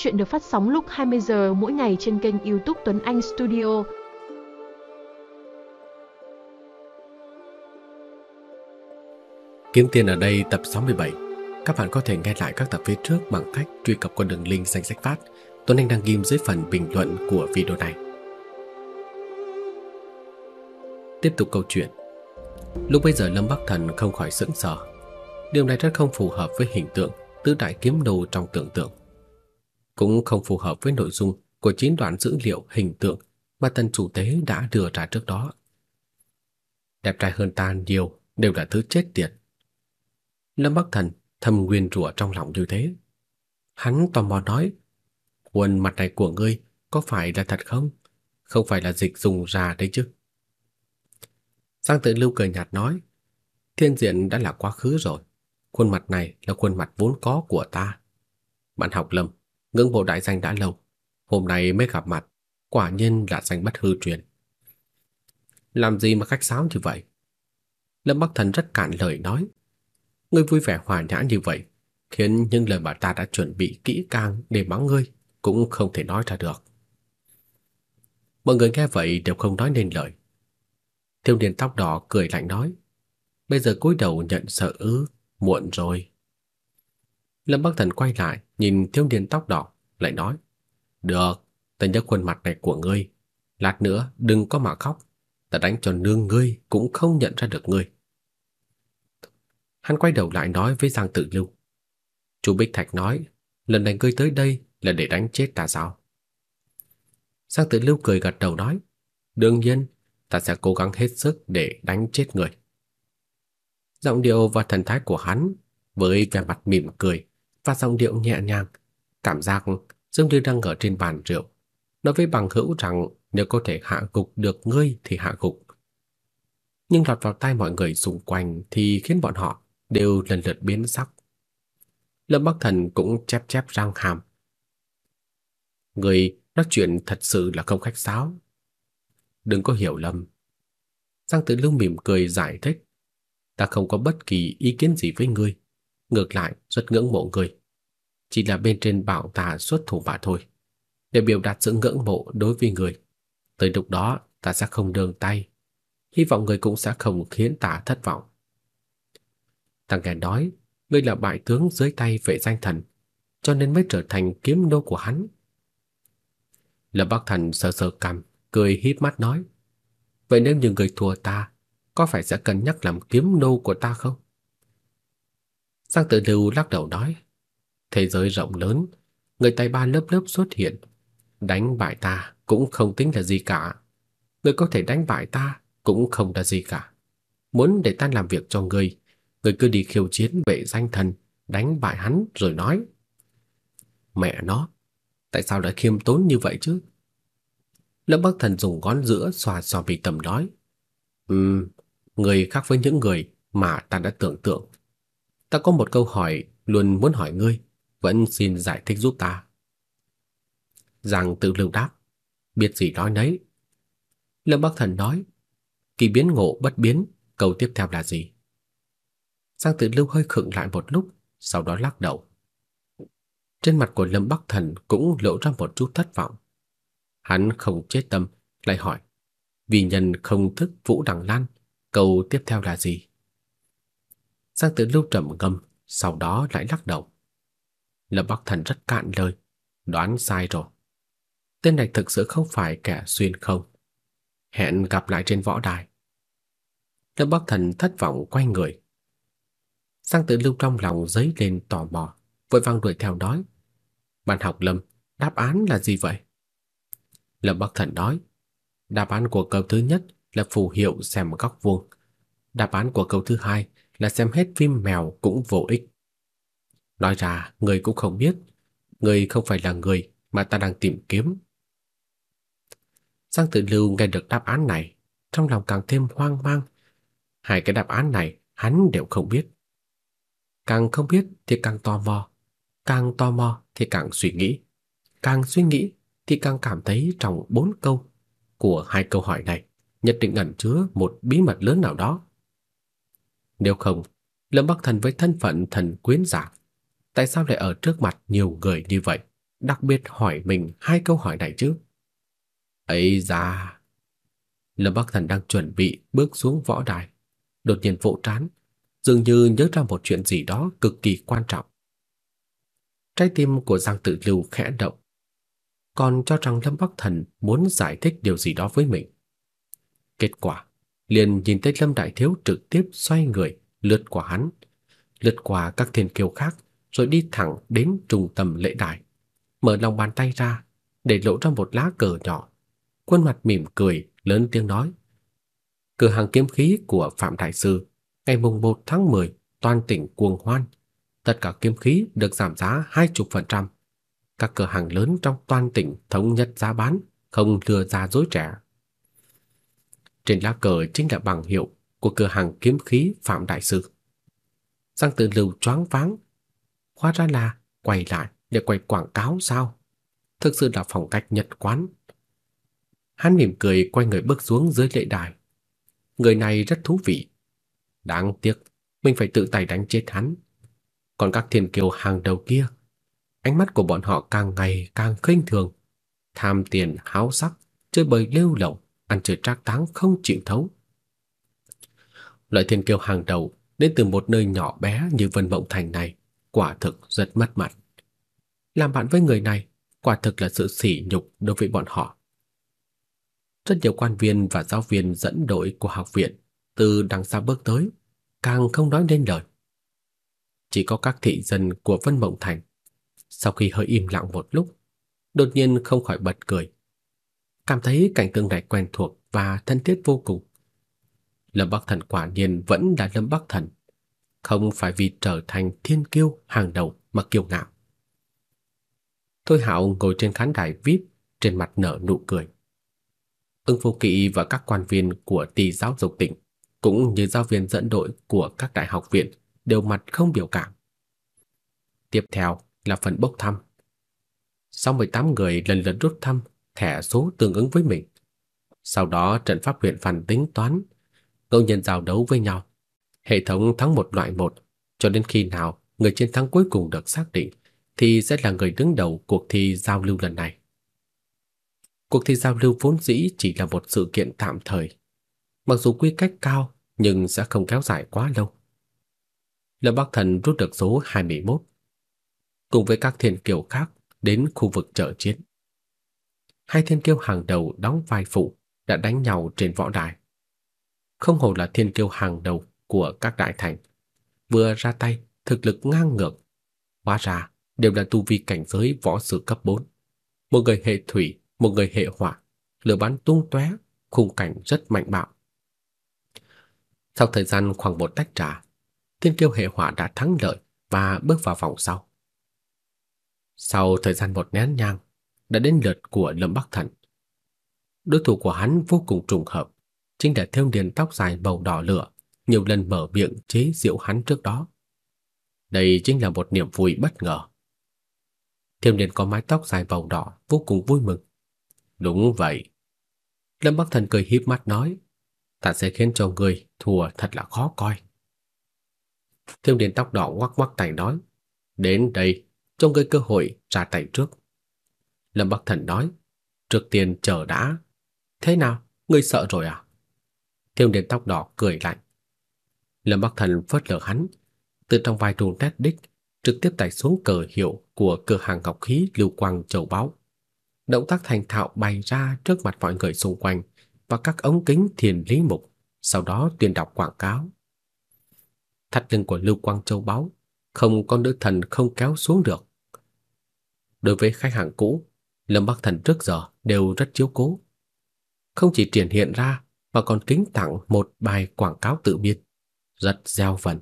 Chuyện được phát sóng lúc 20 giờ mỗi ngày trên kênh YouTube Tuấn Anh Studio. Kiếm tiền ở đây tập 67. Các bạn có thể nghe lại các tập phía trước bằng cách truy cập qua đường link danh sách phát Tuấn Anh đang ghim dưới phần bình luận của video này. Tiếp tục câu chuyện. Lúc bây giờ Lâm Bắc Thần không khỏi sững sờ. Điều này rất không phù hợp với hình tượng tứ đại kiếm đồ trong tưởng tượng. Cũng không phù hợp với nội dung của chín đoạn dữ liệu hình tượng mà tần chủ tế đã đưa ra trước đó. Đẹp trai hơn ta nhiều đều là thứ chết tiệt. Lâm Bắc Thần thầm nguyên rủa trong lòng như thế. Hắn tò mò nói, khuôn mặt này của ngươi có phải là thật không? Không phải là dịch dùng ra đấy chứ? Giang Tự Lưu cười nhạt nói, thiên diện đã là quá khứ rồi. Khuôn mặt này là khuôn mặt vốn có của ta. Bạn học Lâm, ngưỡng mộ đại danh đã lâu, hôm nay mới gặp mặt, quả nhiên là danh bất hư truyền. Làm gì mà khách sáo như vậy? Lâm Bắc Thần rất cạn lời nói, ngươi vui vẻ hòa nhã như vậy, khiến những lời mà ta đã chuẩn bị kỹ càng để mắng ngươi cũng không thể nói ra được. Mọi người nghe vậy đều không nói nên lời. Thiếu niên tóc đỏ cười lạnh nói, bây giờ cúi đầu nhận sợ ư, muộn rồi. Lâm Bắc Thần quay lại, nhìn thiếu niên tóc đỏ, lại nói, được, ta nhớ khuôn mặt này của ngươi, lát nữa đừng có mà khóc, ta đánh cho nương ngươi cũng không nhận ra được ngươi. Hắn quay đầu lại nói với Giang Tự Lưu. chu Bích Thạch nói, lần này ngươi tới đây là để đánh chết ta sao? Giang Tự Lưu cười gật đầu nói, đương nhiên, ta sẽ cố gắng hết sức để đánh chết người. Giọng điệu và thần thái của hắn với vẻ mặt mỉm cười và giọng điệu nhẹ nhàng, cảm giác giống như đang ở trên bàn rượu, nói với bằng hữu rằng nếu có thể hạ gục được ngươi thì hạ gục. Nhưng lọt vào tai mọi người xung quanh thì khiến bọn họ đều lần lượt biến sắc. Lâm Bắc Thần cũng chép chép răng hàm. Người nói chuyện thật sự là không khách sáo. Đừng có hiểu lầm. Giang Tử Lưu mỉm cười giải thích. Ta không có bất kỳ ý kiến gì với ngươi. Ngược lại, rất ngưỡng mộ ngươi. Chỉ là bên trên bảo ta xuất thủ mà thôi. Để biểu đạt sự ngưỡng mộ đối với người Tới lúc đó, ta sẽ không đường tay. Hy vọng người cũng sẽ không khiến ta thất vọng. Ta nghe nói, ngươi là bại tướng dưới tay vệ danh thần, cho nên mới trở thành kiếm đô của hắn. Lâm Bắc Thần sờ sờ cằm, cười híp mắt nói: "Vậy nếu như người thua ta, có phải sẽ cân nhắc làm kiếm nô của ta không?" Giang Tự Lưu lắc đầu nói: "Thế giới rộng lớn, người tài ba lớp lớp xuất hiện, đánh bại ta cũng không tính là gì cả. Người có thể đánh bại ta cũng không là gì cả. Muốn để ta làm việc cho người, người cứ đi khiêu chiến vệ danh thần, đánh bại hắn rồi nói. Mẹ nó, tại sao lại khiêm tốn như vậy chứ? Lâm Bắc Thần dùng ngón giữa xoa xoa bị tầm nói. Ừm, người khác với những người mà ta đã tưởng tượng. Ta có một câu hỏi luôn muốn hỏi ngươi, vẫn xin giải thích giúp ta. Giang tự lưu đáp, biết gì nói nấy. Lâm Bắc Thần nói, kỳ biến ngộ bất biến, câu tiếp theo là gì? Giang Tử Lưu hơi khựng lại một lúc, sau đó lắc đầu. Trên mặt của Lâm Bắc Thần cũng lộ ra một chút thất vọng. Hắn không chết tâm, lại hỏi: "Vì nhân không thức Vũ Đằng Lan, câu tiếp theo là gì?" Giang Tử Lưu trầm ngâm, sau đó lại lắc đầu. Lâm Bắc Thần rất cạn lời, đoán sai rồi. Tên này thực sự không phải kẻ xuyên không. Hẹn gặp lại trên võ đài. Lâm Bắc Thần thất vọng quay người, Giang Tử Lưu trong lòng dấy lên tò mò, vội vàng đuổi theo nói: "Bạn học Lâm, đáp án là gì vậy?" Lâm Bắc Thần nói: "Đáp án của câu thứ nhất là phù hiệu xem góc vuông. Đáp án của câu thứ hai là xem hết phim mèo cũng vô ích." Nói ra, người cũng không biết, người không phải là người mà ta đang tìm kiếm. Giang Tử Lưu nghe được đáp án này, trong lòng càng thêm hoang mang. Hai cái đáp án này hắn đều không biết. Càng không biết thì càng tò mò, càng tò mò thì càng suy nghĩ, càng suy nghĩ thì càng cảm thấy trong bốn câu của hai câu hỏi này nhất định ẩn chứa một bí mật lớn nào đó. Nếu không, Lâm Bắc Thần với thân phận thần quyến giả, tại sao lại ở trước mặt nhiều người như vậy, đặc biệt hỏi mình hai câu hỏi này chứ? Ấy da. Lâm Bắc Thần đang chuẩn bị bước xuống võ đài, đột nhiên vỗ trán, dường như nhớ ra một chuyện gì đó cực kỳ quan trọng. Trái tim của Giang Tự Lưu khẽ động, còn cho rằng Lâm Bắc Thần muốn giải thích điều gì đó với mình. Kết quả, liền nhìn thấy Lâm Đại Thiếu trực tiếp xoay người, lướt qua hắn, lướt qua các thiên kiêu khác, rồi đi thẳng đến trung tâm lễ đài, mở lòng bàn tay ra, để lộ ra một lá cờ nhỏ. Khuôn mặt mỉm cười, lớn tiếng nói: "Cửa hàng kiếm khí của Phạm đại sư, ngày mùng 1 tháng 10, toàn tỉnh cuồng hoan, tất cả kiếm khí được giảm giá 20%. Các cửa hàng lớn trong toàn tỉnh thống nhất giá bán, không lừa ra dối trẻ." Trên lá cờ chính là bằng hiệu của cửa hàng kiếm khí Phạm đại sư. Giang Tử Lưu choáng váng, hóa ra là quay lại để quay quảng cáo sao? Thực sự là phong cách nhật quán. Hắn mỉm cười quay người bước xuống dưới lễ đài. Người này rất thú vị. Đáng tiếc, mình phải tự tay đánh chết hắn. Còn các thiên kiều hàng đầu kia, ánh mắt của bọn họ càng ngày càng khinh thường, tham tiền háo sắc, chơi bời lêu lổng, ăn chơi trác táng không chịu thấu. Loại thiên kiều hàng đầu đến từ một nơi nhỏ bé như Vân Mộng Thành này, quả thực rất mất mặt. Làm bạn với người này, quả thực là sự sỉ nhục đối với bọn họ. Rất nhiều quan viên và giáo viên dẫn đội của học viện từ đằng xa bước tới, càng không nói nên lời. Chỉ có các thị dân của Vân Mộng Thành, sau khi hơi im lặng một lúc, đột nhiên không khỏi bật cười. Cảm thấy cảnh tượng này quen thuộc và thân thiết vô cùng. Lâm Bắc Thần quả nhiên vẫn là Lâm Bắc Thần, không phải vì trở thành thiên kiêu hàng đầu mà kiêu ngạo. Thôi Hạo ngồi trên khán đài VIP, trên mặt nở nụ cười. Ưng Vô Kỵ và các quan viên của tỷ giáo dục tỉnh, cũng như giáo viên dẫn đội của các đại học viện đều mặt không biểu cảm. Tiếp theo là phần bốc thăm. 68 người lần lượt rút thăm thẻ số tương ứng với mình. Sau đó trận pháp huyện phản tính toán, công nhân giao đấu với nhau. Hệ thống thắng một loại một, cho đến khi nào người chiến thắng cuối cùng được xác định thì sẽ là người đứng đầu cuộc thi giao lưu lần này. Cuộc thi giao lưu vốn dĩ chỉ là một sự kiện tạm thời, mặc dù quy cách cao nhưng sẽ không kéo dài quá lâu. Lâm Bắc Thần rút được số 21, cùng với các thiên kiều khác đến khu vực trợ chiến. Hai thiên kiêu hàng đầu đóng vai phụ đã đánh nhau trên võ đài. Không hổ là thiên kiêu hàng đầu của các đại thành, vừa ra tay thực lực ngang ngược, hóa ra đều là tu vi cảnh giới võ sư cấp 4. Một người hệ thủy, một người hệ hỏa, lửa bắn tung tóe, khung cảnh rất mạnh bạo. Sau thời gian khoảng một tách trà, Thiên Kiêu hệ hỏa đã thắng lợi và bước vào vòng sau. Sau thời gian một nén nhang, đã đến lượt của Lâm Bắc Thần. Đối thủ của hắn vô cùng trùng hợp, chính là thiếu niên tóc dài màu đỏ lửa, nhiều lần mở miệng chế giễu hắn trước đó. Đây chính là một niềm vui bất ngờ. Thiêm Điền có mái tóc dài màu đỏ vô cùng vui mừng. Đúng vậy. Lâm Bắc Thần cười híp mắt nói, ta sẽ khiến cho người thua thật là khó coi. Thiêm Điền tóc đỏ ngoắc ngoắc tay nói, đến đây, cho ngươi cơ hội ra tay trước. Lâm Bắc Thần nói, trước tiên chờ đã. Thế nào, ngươi sợ rồi à? Thiêm Điền tóc đỏ cười lạnh. Lâm Bắc Thần phớt lờ hắn, từ trong vai thùng tét đích trực tiếp tải xuống cờ hiệu của cửa hàng ngọc khí lưu quang châu báu. Động tác thành thạo bày ra trước mặt mọi người xung quanh và các ống kính thiền lý mục, sau đó tuyên đọc quảng cáo. Thắt lưng của lưu quang châu báu, không có nữ thần không kéo xuống được. Đối với khách hàng cũ, Lâm Bắc Thần trước giờ đều rất chiếu cố. Không chỉ triển hiện ra mà còn kính tặng một bài quảng cáo tự biên, rất gieo vận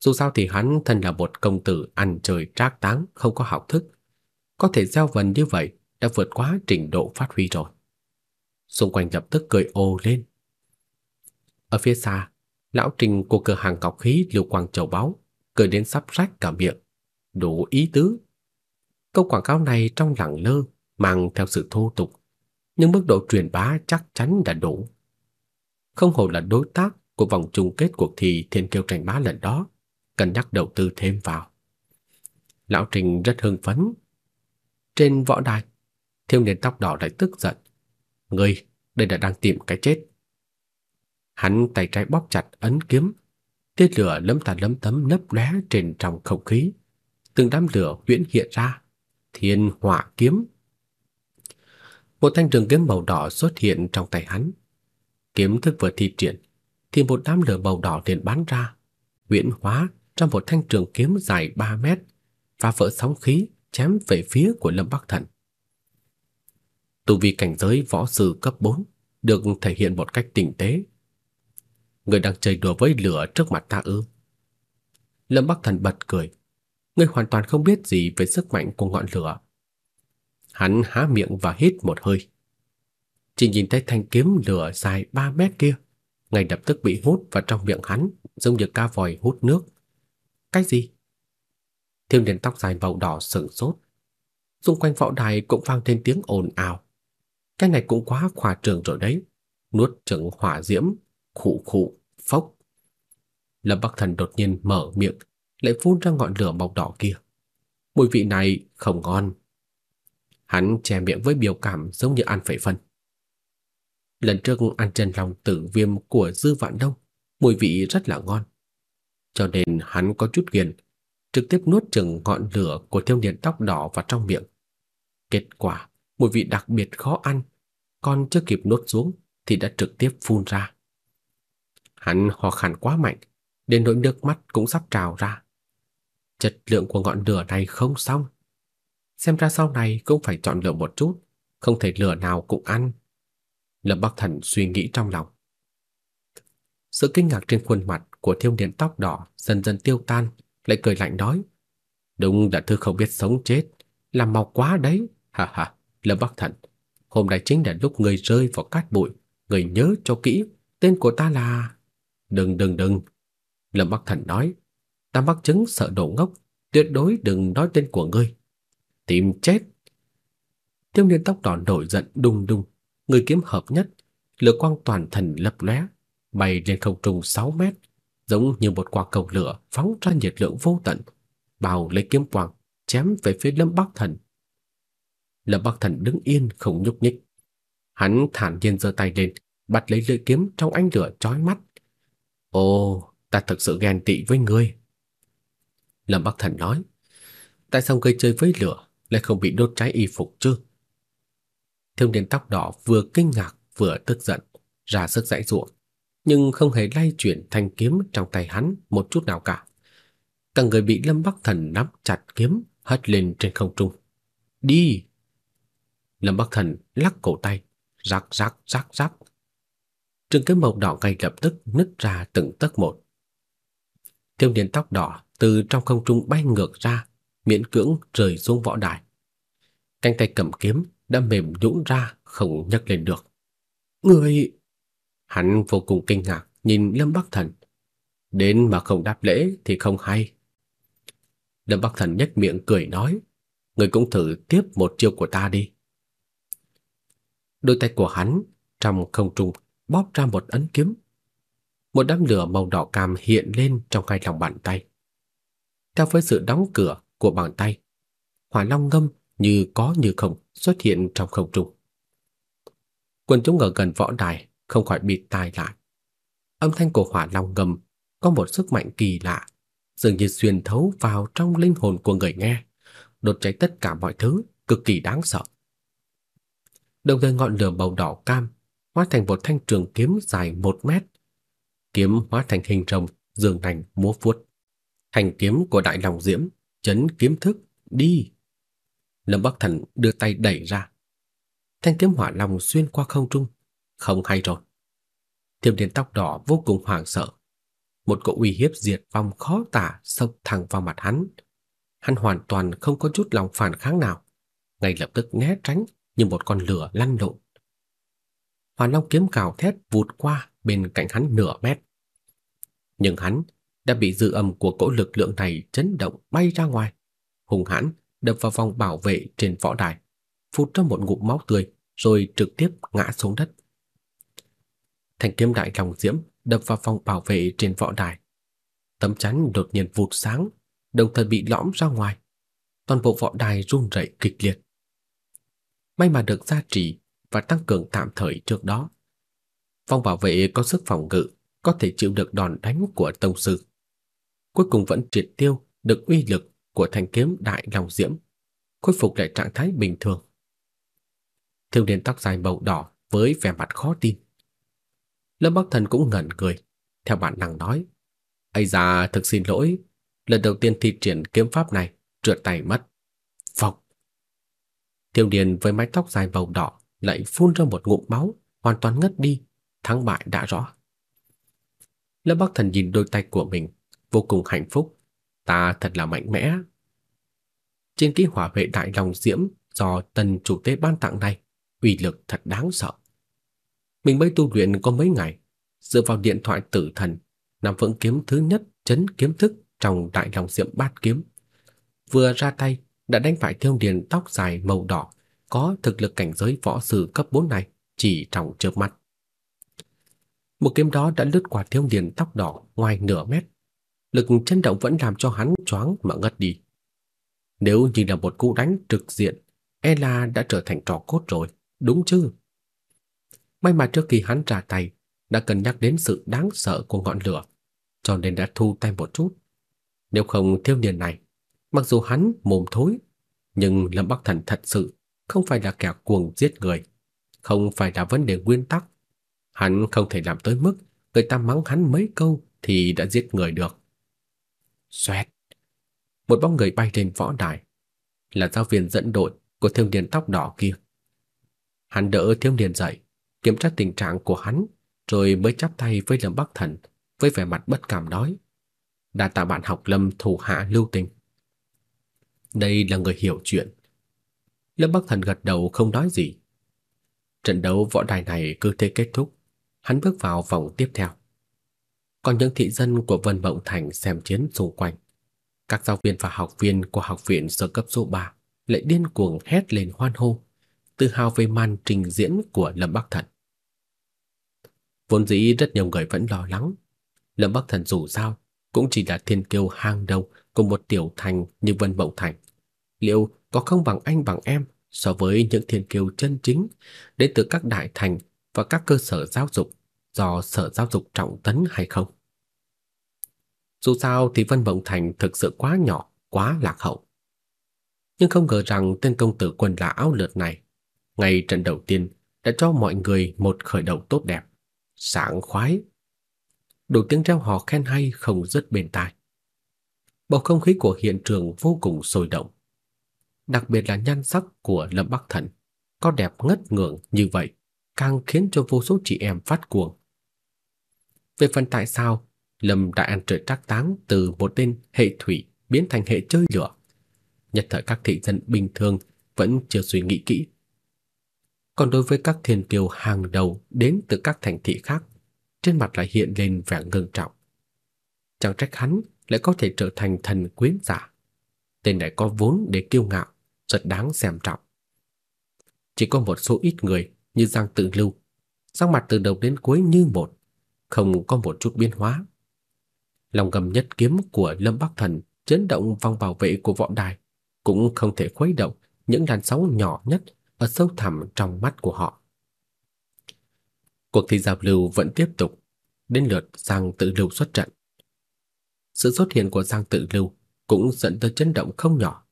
Dù sao thì hắn thân là một công tử ăn chơi trác táng không có học thức, có thể gieo vần như vậy đã vượt quá trình độ phát huy rồi. Xung quanh lập tức cười ồ lên. Ở phía xa, lão Trình của cửa hàng cọc khí Lưu Quang Châu Báu cười đến sắp rách cả miệng, đủ ý tứ. Câu quảng cáo này trong lẳng lơ mang theo sự thô tục, nhưng mức độ truyền bá chắc chắn đã đủ. Không hổ là đối tác của vòng chung kết cuộc thi Thiên Kiêu tranh bá lần đó, cần nhắc đầu tư thêm vào. Lão Trình rất hưng phấn, Trên võ đài, thiếu niên tóc đỏ lại tức giận. Ngươi, đây là đang tìm cái chết. Hắn tay trái bóp chặt ấn kiếm, tia lửa lấm tà lấm tấm nấp lóe trên trong không khí, từng đám lửa huyễn hiện ra, thiên hỏa kiếm. Một thanh trường kiếm màu đỏ xuất hiện trong tay hắn. Kiếm thức vừa thi triển, thì một đám lửa màu đỏ liền bắn ra, huyễn hóa trong một thanh trường kiếm dài 3 mét, và vỡ sóng khí, chém về phía của Lâm Bắc Thần. Tu vi cảnh giới võ sư cấp 4 được thể hiện một cách tinh tế. Người đang chơi đùa với lửa trước mặt ta ư? Lâm Bắc Thần bật cười. người hoàn toàn không biết gì về sức mạnh của ngọn lửa. Hắn há miệng và hít một hơi. Chỉ nhìn thấy thanh kiếm lửa dài 3 mét kia, ngay lập tức bị hút vào trong miệng hắn, giống như cá vòi hút nước. Cái gì? Thiếu niên tóc dài màu đỏ sững sốt. Xung quanh võ đài cũng vang lên tiếng ồn ào. Cái này cũng quá khoa trương rồi đấy. Nuốt chửng hỏa diễm, khụ khụ, phốc. Lâm Bắc Thần đột nhiên mở miệng, lại phun ra ngọn lửa màu đỏ kia. Mùi vị này không ngon. Hắn che miệng với biểu cảm giống như ăn phải phân. Lần trước ăn chân lòng tử viêm của Dư Vạn Đông, mùi vị rất là ngon. Cho nên hắn có chút ghiền, trực tiếp nuốt chừng ngọn lửa của thiêu niên tóc đỏ vào trong miệng. Kết quả, mùi vị đặc biệt khó ăn, còn chưa kịp nuốt xuống thì đã trực tiếp phun ra. Hắn ho khan quá mạnh, đến nỗi nước mắt cũng sắp trào ra. Chất lượng của ngọn lửa này không xong. Xem ra sau này cũng phải chọn lựa một chút, không thể lửa nào cũng ăn. Lâm Bắc Thần suy nghĩ trong lòng. Sự kinh ngạc trên khuôn mặt của thiếu niên tóc đỏ dần dần tiêu tan, lại cười lạnh nói: "Đúng là thứ không biết sống chết, làm mau quá đấy." Ha ha, Lâm Bắc Thần, hôm nay chính là lúc người rơi vào cát bụi, người nhớ cho kỹ, tên của ta là Đừng đừng đừng. Lâm Bắc Thần nói, ta mắc chứng sợ đồ ngốc, tuyệt đối đừng nói tên của ngươi. Tìm chết. Thiếu niên tóc đỏ nổi giận đùng đùng, người kiếm hợp nhất, lửa quang toàn thần lập lóe, bay lên không trung 6 mét, giống như một quả cầu lửa phóng ra nhiệt lượng vô tận, bao lấy kiếm quang, chém về phía Lâm Bắc Thần. Lâm Bắc Thần đứng yên không nhúc nhích. Hắn thản nhiên giơ tay lên, bắt lấy lưỡi kiếm trong ánh lửa chói mắt, Ồ, ta thực sự ghen tị với ngươi. Lâm Bắc Thần nói, tại sao ngươi chơi với lửa lại không bị đốt cháy y phục chứ? Thiếu niên tóc đỏ vừa kinh ngạc vừa tức giận, ra sức giãy giụa, nhưng không hề lay chuyển thanh kiếm trong tay hắn một chút nào cả. Cả người bị Lâm Bắc Thần nắm chặt kiếm hất lên trên không trung. Đi! Lâm Bắc Thần lắc cổ tay, rắc rắc rắc rắc trường kiếm màu đỏ ngay lập tức nứt ra từng tấc một. Thiếu niên tóc đỏ từ trong không trung bay ngược ra, miễn cưỡng rơi xuống võ đài. Cánh tay cầm kiếm đã mềm nhũn ra, không nhấc lên được. Người... Hắn vô cùng kinh ngạc nhìn Lâm Bắc Thần. Đến mà không đáp lễ thì không hay. Lâm Bắc Thần nhếch miệng cười nói, người cũng thử tiếp một chiêu của ta đi. Đôi tay của hắn trong không trung bóp ra một ấn kiếm. Một đám lửa màu đỏ cam hiện lên trong hai lòng bàn tay. Theo với sự đóng cửa của bàn tay, hỏa long ngâm như có như không xuất hiện trong không trung. Quân chúng ở gần võ đài không khỏi bịt tai lại. Âm thanh của hỏa long gầm có một sức mạnh kỳ lạ, dường như xuyên thấu vào trong linh hồn của người nghe, đốt cháy tất cả mọi thứ, cực kỳ đáng sợ. Đồng thời ngọn lửa màu đỏ cam hóa thành một thanh trường kiếm dài một mét. Kiếm hóa thành hình rồng, dương nành múa vuốt. Thanh kiếm của Đại Long Diễm, chấn kiếm thức, đi. Lâm Bắc Thần đưa tay đẩy ra. Thanh kiếm hỏa long xuyên qua không trung, không hay rồi. Thiểm Điện tóc đỏ vô cùng hoảng sợ. Một cỗ uy hiếp diệt vong khó tả xông thẳng vào mặt hắn. Hắn hoàn toàn không có chút lòng phản kháng nào, ngay lập tức né tránh như một con lửa lăn lộn. Hỏa Long kiếm cào thét vụt qua bên cạnh hắn nửa mét. Nhưng hắn đã bị dư âm của cỗ lực lượng này chấn động bay ra ngoài, hùng hãn đập vào vòng bảo vệ trên võ đài, phun ra một ngụm máu tươi rồi trực tiếp ngã xuống đất. Thanh kiếm đại long diễm đập vào vòng bảo vệ trên võ đài. Tấm chắn đột nhiên vụt sáng, đồng thời bị lõm ra ngoài. Toàn bộ võ đài run rẩy kịch liệt, may mà được gia trì và tăng cường tạm thời trước đó. Vòng bảo vệ có sức phòng ngự, có thể chịu được đòn đánh của tông sư. Cuối cùng vẫn triệt tiêu được uy lực của thanh kiếm đại long diễm, khôi phục lại trạng thái bình thường. Thiếu niên tóc dài màu đỏ với vẻ mặt khó tin. Lâm Bắc Thần cũng ngẩn người, theo bản năng nói: "Ây da, thực xin lỗi, lần đầu tiên thi triển kiếm pháp này, trượt tay mất." Phộc. Thiếu niên với mái tóc dài màu đỏ lại phun ra một ngụm máu, hoàn toàn ngất đi, thắng bại đã rõ. Lâm Bắc Thần nhìn đôi tay của mình, vô cùng hạnh phúc, ta thật là mạnh mẽ. Trên kỹ hỏa vệ đại lòng diễm do tần chủ tế ban tặng này, uy lực thật đáng sợ. Mình mới tu luyện có mấy ngày, dựa vào điện thoại tử thần, nắm vững kiếm thứ nhất chấn kiếm thức trong đại lòng diễm bát kiếm. Vừa ra tay đã đánh bại Thiêu Điền tóc dài màu đỏ, có thực lực cảnh giới võ sư cấp 4 này chỉ trong chớp mắt. Một kiếm đó đã lướt qua Thiêu Điền tóc đỏ ngoài nửa mét. Lực chấn động vẫn làm cho hắn choáng mà ngất đi. Nếu như là một cú đánh trực diện, Ella đã trở thành trò cốt rồi, đúng chứ? May mà trước khi hắn ra tay, đã cân nhắc đến sự đáng sợ của ngọn lửa, cho nên đã thu tay một chút. Nếu không thiếu niên này, mặc dù hắn mồm thối, nhưng Lâm Bắc Thần thật sự không phải là kẻ cuồng giết người, không phải là vấn đề nguyên tắc. Hắn không thể làm tới mức người ta mắng hắn mấy câu thì đã giết người được. Xoẹt. Một bóng người bay lên võ đài, là giáo viên dẫn đội của thiếu niên tóc đỏ kia. Hắn đỡ thiếu niên dậy, kiểm tra tình trạng của hắn, rồi mới chắp tay với Lâm Bắc Thần với vẻ mặt bất cảm nói: "Đa tạ bạn học Lâm thủ hạ lưu tình." Đây là người hiểu chuyện. Lâm Bắc Thần gật đầu không nói gì. Trận đấu võ đài này cứ thế kết thúc, hắn bước vào vòng tiếp theo. Còn những thị dân của Vân Mộng Thành xem chiến xung quanh, các giáo viên và học viên của học viện sơ cấp số 3 lại điên cuồng hét lên hoan hô, tự hào về màn trình diễn của Lâm Bắc Thần. Vốn dĩ rất nhiều người vẫn lo lắng, Lâm Bắc Thần dù sao cũng chỉ là thiên kiêu hàng đầu của một tiểu thành như Vân Mộng Thành. Liệu có không bằng anh bằng em so với những thiên kiêu chân chính đến từ các đại thành và các cơ sở giáo dục do sở giáo dục trọng tấn hay không? Dù sao thì Vân Mộng Thành thực sự quá nhỏ, quá lạc hậu. Nhưng không ngờ rằng tên công tử quần là áo lượt này, ngay trận đầu tiên đã cho mọi người một khởi đầu tốt đẹp, sảng khoái. Đủ tiếng reo hò khen hay không dứt bên tai. Bầu không khí của hiện trường vô cùng sôi động. Đặc biệt là nhan sắc của Lâm Bắc Thần, có đẹp ngất ngưỡng như vậy, càng khiến cho vô số chị em phát cuồng. Về phần tại sao Lâm đã ăn trời trác táng từ một tên hệ thủy biến thành hệ chơi lửa. Nhất thời các thị dân bình thường vẫn chưa suy nghĩ kỹ. Còn đối với các thiên kiều hàng đầu đến từ các thành thị khác, trên mặt lại hiện lên vẻ ngưng trọng. Chẳng trách hắn lại có thể trở thành thần quyến giả. Tên này có vốn để kiêu ngạo, rất đáng xem trọng. Chỉ có một số ít người như Giang Tự Lưu, sắc mặt từ đầu đến cuối như một, không có một chút biến hóa. Lòng gầm nhất kiếm của Lâm Bắc Thần chấn động vòng bảo vệ của võ đài, cũng không thể khuấy động những làn sóng nhỏ nhất ở sâu thẳm trong mắt của họ. Cuộc thi giao lưu vẫn tiếp tục, đến lượt Giang Tự Lưu xuất trận. Sự xuất hiện của Giang Tự Lưu cũng dẫn tới chấn động không nhỏ.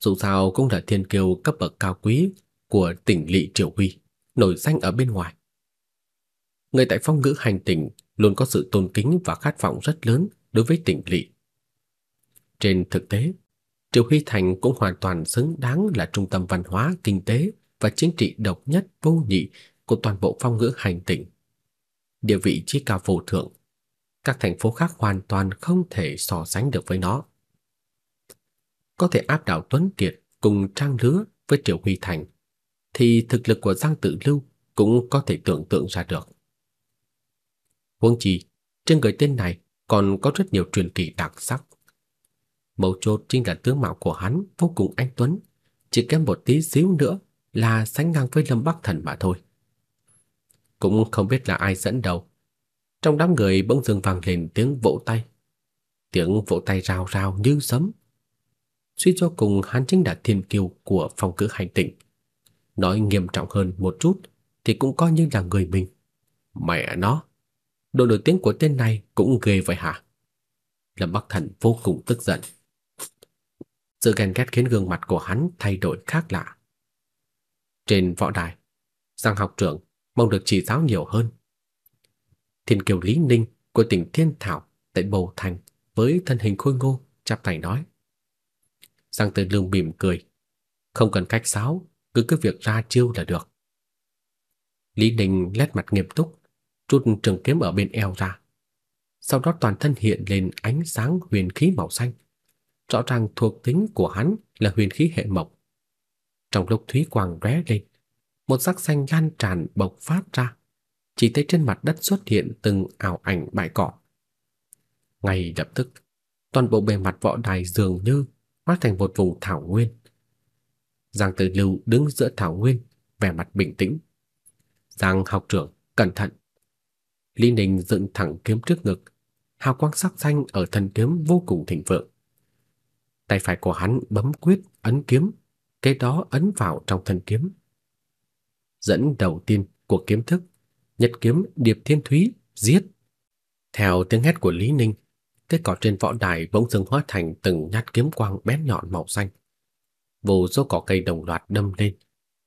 Dù sao cũng là thiên kiêu cấp bậc cao quý của tỉnh lỵ Triều Huy, nổi danh ở bên ngoài. Người tại phong ngữ hành tỉnh luôn có sự tôn kính và khát vọng rất lớn đối với tỉnh lỵ. Trên thực tế, Triều Huy Thành cũng hoàn toàn xứng đáng là trung tâm văn hóa, kinh tế và chính trị độc nhất vô nhị của toàn bộ phong ngữ hành tỉnh. Địa vị chí cao vô thượng, các thành phố khác hoàn toàn không thể so sánh được với nó. Có thể áp đảo Tuấn Kiệt cùng trang lứa với Triều Huy Thành, thì thực lực của Giang Tự Lưu cũng có thể tưởng tượng ra được. Huống chi, trên người tên này còn có rất nhiều truyền kỳ đặc sắc. Mấu chốt chính là tướng mạo của hắn vô cùng anh tuấn, chỉ kém một tí xíu nữa là sánh ngang với Lâm Bắc Thần mà thôi. Cũng không biết là ai dẫn đầu. Trong đám người bỗng dưng vang lên tiếng vỗ tay. Tiếng vỗ tay rào rào như sấm. Suy cho cùng hắn chính là thiên kiều của phòng cử hành tịnh, Nói nghiêm trọng hơn một chút thì cũng coi như là người mình. Mẹ nó, độ nổi tiếng của tên này cũng ghê vậy hả? Lâm Bắc Thần vô cùng tức giận. Sự ghen ghét khiến gương mặt của hắn thay đổi khác lạ. Trên võ đài, Giang học trưởng mong được chỉ giáo nhiều hơn. Thiên kiều Lý Ninh của tỉnh Thiên Thảo tại Bầu Thành với thân hình khôi ngô chắp tay nói. Giang Tử Lương mỉm cười, không cần cách sáo, cứ cứ việc ra chiêu là được. Lý Ninh lét mặt nghiêm túc, rút trường kiếm ở bên eo ra. Sau đó toàn thân hiện lên ánh sáng huyền khí màu xanh. Rõ ràng thuộc tính của hắn là huyền khí hệ mộc. Trong lúc thúy quang ré lên, một sắc xanh lan tràn bộc phát ra. Chỉ thấy trên mặt đất xuất hiện từng ảo ảnh bãi cỏ. Ngay lập tức, toàn bộ bề mặt võ đài dường như hóa thành một vùng thảo nguyên. Giang Tử Lưu đứng giữa thảo nguyên, vẻ mặt bình tĩnh. Giang học trưởng, cẩn thận. Lý Ninh dựng thẳng kiếm trước ngực, hào quang sắc xanh ở thân kiếm vô cùng thịnh vượng. Tay phải của hắn bấm quyết ấn kiếm, kế đó ấn vào trong thân kiếm. Dẫn đầu tiên của kiếm thức, Nhật kiếm Điệp Thiên Thúy giết. Theo tiếng hét của Lý Ninh, cái cỏ trên võ đài bỗng dưng hóa thành từng nhát kiếm quang bén nhọn màu xanh. Vô số cỏ cây đồng loạt đâm lên,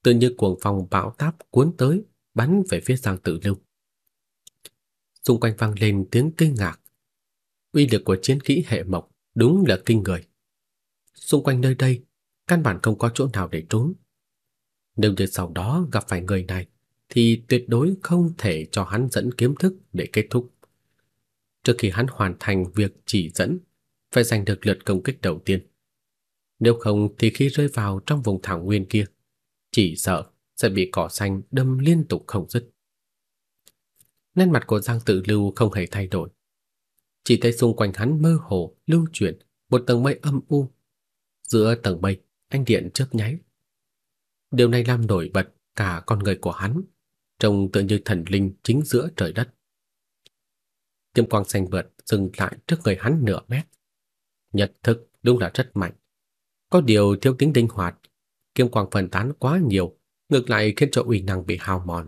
tự như cuồng phong bão táp cuốn tới, bắn về phía Giang Tử Lưu. Xung quanh vang lên tiếng kinh ngạc. Uy lực của chiến khí hệ mộc đúng là kinh người. Xung quanh nơi đây, căn bản không có chỗ nào để trốn. Nếu như sau đó gặp phải người này, thì tuyệt đối không thể cho hắn dẫn kiếm thức để kết thúc. Trước khi hắn hoàn thành việc chỉ dẫn, phải giành được lượt công kích đầu tiên. Nếu không thì khi rơi vào trong vùng thảo nguyên kia, chỉ sợ sẽ bị cỏ xanh đâm liên tục không dứt. Nét mặt của Giang Tử Lưu không hề thay đổi. Chỉ thấy xung quanh hắn mơ hồ lưu chuyển một tầng mây âm u. Giữa tầng mây, ánh điện chớp nháy. Điều này làm nổi bật cả con người của hắn, trông tựa như thần linh chính giữa trời đất. Kiếm quang xanh vượt dừng lại trước người hắn nửa mét. Nhật thực đúng là rất mạnh. Có điều thiếu tính linh hoạt, kiếm quang phân tán quá nhiều, ngược lại khiến cho uy năng bị hao mòn.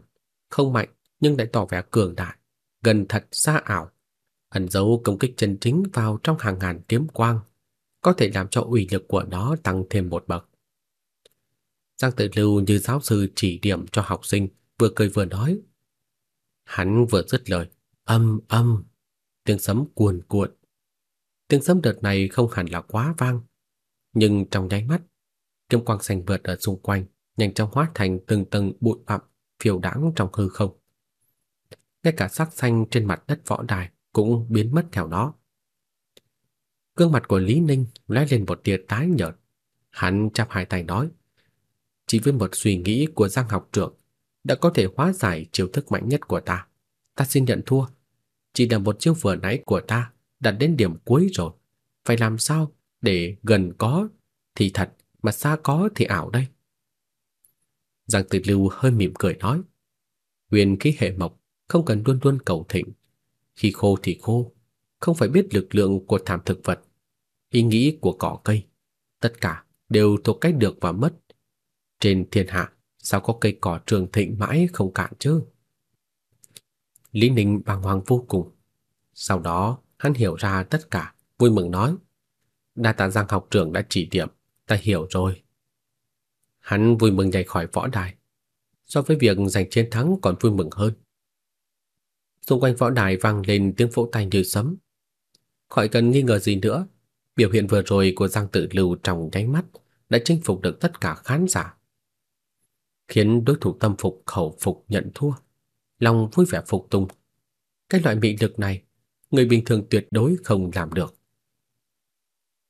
Không mạnh nhưng lại tỏ vẻ cường đại, gần thật xa ảo, ẩn giấu công kích chân chính vào trong hàng ngàn kiếm quang, có thể làm cho uy lực của nó tăng thêm một bậc. Giang Tự Lưu như giáo sư chỉ điểm cho học sinh, vừa cười vừa nói. Hắn vừa dứt lời, âm âm, tiếng sấm cuồn cuộn. Tiếng sấm đợt này không hẳn là quá vang, nhưng trong nháy mắt, kiếm quang xanh vượt ở xung quanh nhanh chóng hóa thành từng tầng bụi bặm phiêu đãng trong hư không. Ngay cả sắc xanh trên mặt đất võ đài cũng biến mất theo nó. Gương mặt của Lý Ninh lóe lên một tia tái nhợt. Hắn chắp hai tay nói: "Chỉ với một suy nghĩ của Giang học trưởng đã có thể hóa giải chiêu thức mạnh nhất của ta. Ta xin nhận thua. Chỉ là một chiêu vừa nãy của ta đạt đến điểm cuối rồi, phải làm sao để gần có thì thật mà xa có thì ảo đây?" Giang Tử Lưu hơi mỉm cười nói: "Huyền khí hệ mộc không cần luôn luôn cầu thịnh, khi khô thì khô, không phải biết lực lượng của thảm thực vật, ý nghĩ của cỏ cây, tất cả đều thuộc cách được và mất. Trên thiên hạ sao có cây cỏ trường thịnh mãi không cạn chứ? Lý Ninh bàng hoàng vô cùng. Sau đó, hắn hiểu ra tất cả, vui mừng nói: "Đa tạ Giang học trưởng đã chỉ điểm, ta hiểu rồi." Hắn vui mừng nhảy khỏi võ đài, so với việc giành chiến thắng còn vui mừng hơn. Xung quanh võ đài vang lên tiếng vỗ tay như sấm. Khỏi cần nghi ngờ gì nữa, biểu hiện vừa rồi của Giang Tử Lưu trong nháy mắt đã chinh phục được tất cả khán giả, khiến đối thủ tâm phục khẩu phục nhận thua, lòng vui vẻ phục tùng. Cái loại mị lực này, người bình thường tuyệt đối không làm được.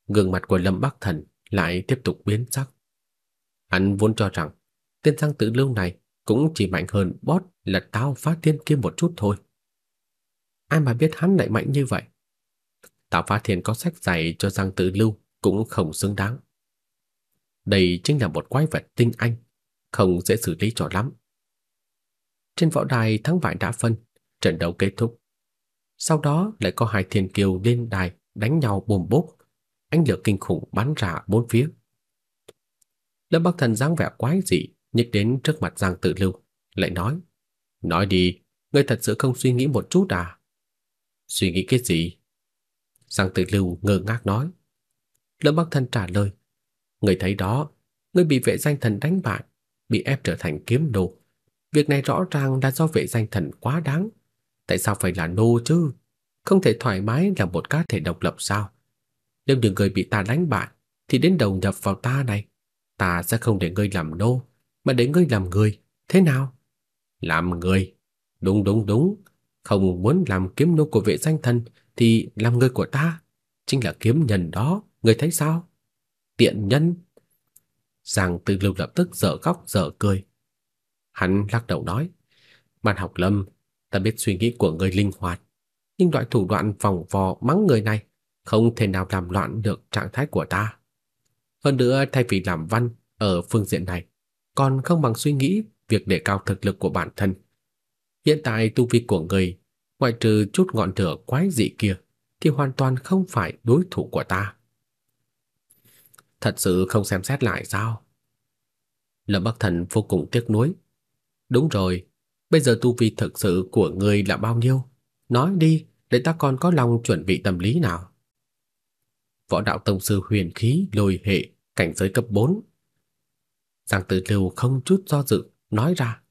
Gương mặt của Lâm Bắc Thần lại tiếp tục biến sắc. Hắn vốn cho rằng tên Giang Tử Lưu này cũng chỉ mạnh hơn bót là tao phá tiên kia một chút thôi. Ai mà biết hắn lại mạnh như vậy? Tạo Phá thiền có sách dạy cho Giang Tử Lưu cũng không xứng đáng. Đây chính là một quái vật tinh anh, không dễ xử lý cho lắm. Trên võ đài thắng bại đã phân, trận đấu kết thúc. Sau đó lại có hai thiên kiều lên đài đánh nhau bùm bốp, ánh lửa kinh khủng bắn ra bốn phía. Lâm Bắc Thần dáng vẻ quái dị, nhích đến trước mặt Giang Tử Lưu, lại nói: "Nói đi, ngươi thật sự không suy nghĩ một chút à?" "Suy nghĩ cái gì?" Giang Tử Lưu ngơ ngác nói. Lâm Bắc Thần trả lời: người thấy đó, người bị vệ danh thần đánh bại, bị ép trở thành kiếm đồ. Việc này rõ ràng là do vệ danh thần quá đáng. Tại sao phải là nô chứ? Không thể thoải mái là một cá thể độc lập sao? Nếu những người bị ta đánh bại thì đến đầu nhập vào ta này, ta sẽ không để ngươi làm nô, mà để ngươi làm người. Thế nào? Làm người? Đúng đúng đúng, không muốn làm kiếm nô của vệ danh thần thì làm người của ta, chính là kiếm nhân đó, ngươi thấy sao? Tiện nhân. Giang Tư Lưu lập tức dở khóc dở cười. Hắn lắc đầu nói, Ban học lâm, ta biết suy nghĩ của ngươi linh hoạt, nhưng loại thủ đoạn vòng vò mắng người này không thể nào làm loạn được trạng thái của ta. Hơn nữa, thay vì làm văn ở phương diện này, còn không bằng suy nghĩ việc đề cao thực lực của bản thân. Hiện tại tu vi của người, ngoại trừ chút ngọn lửa quái dị kia, thì hoàn toàn không phải đối thủ của ta. Thật sự không xem xét lại sao? Lâm Bắc Thần vô cùng tiếc nuối. Đúng rồi, bây giờ tu vi thực sự của ngươi là bao nhiêu? Nói đi, để ta còn có lòng chuẩn bị tâm lý nào. Võ đạo tông sư huyền khí lôi hệ, cảnh giới cấp 4. Giang Tử Lưu không chút do dự, nói ra.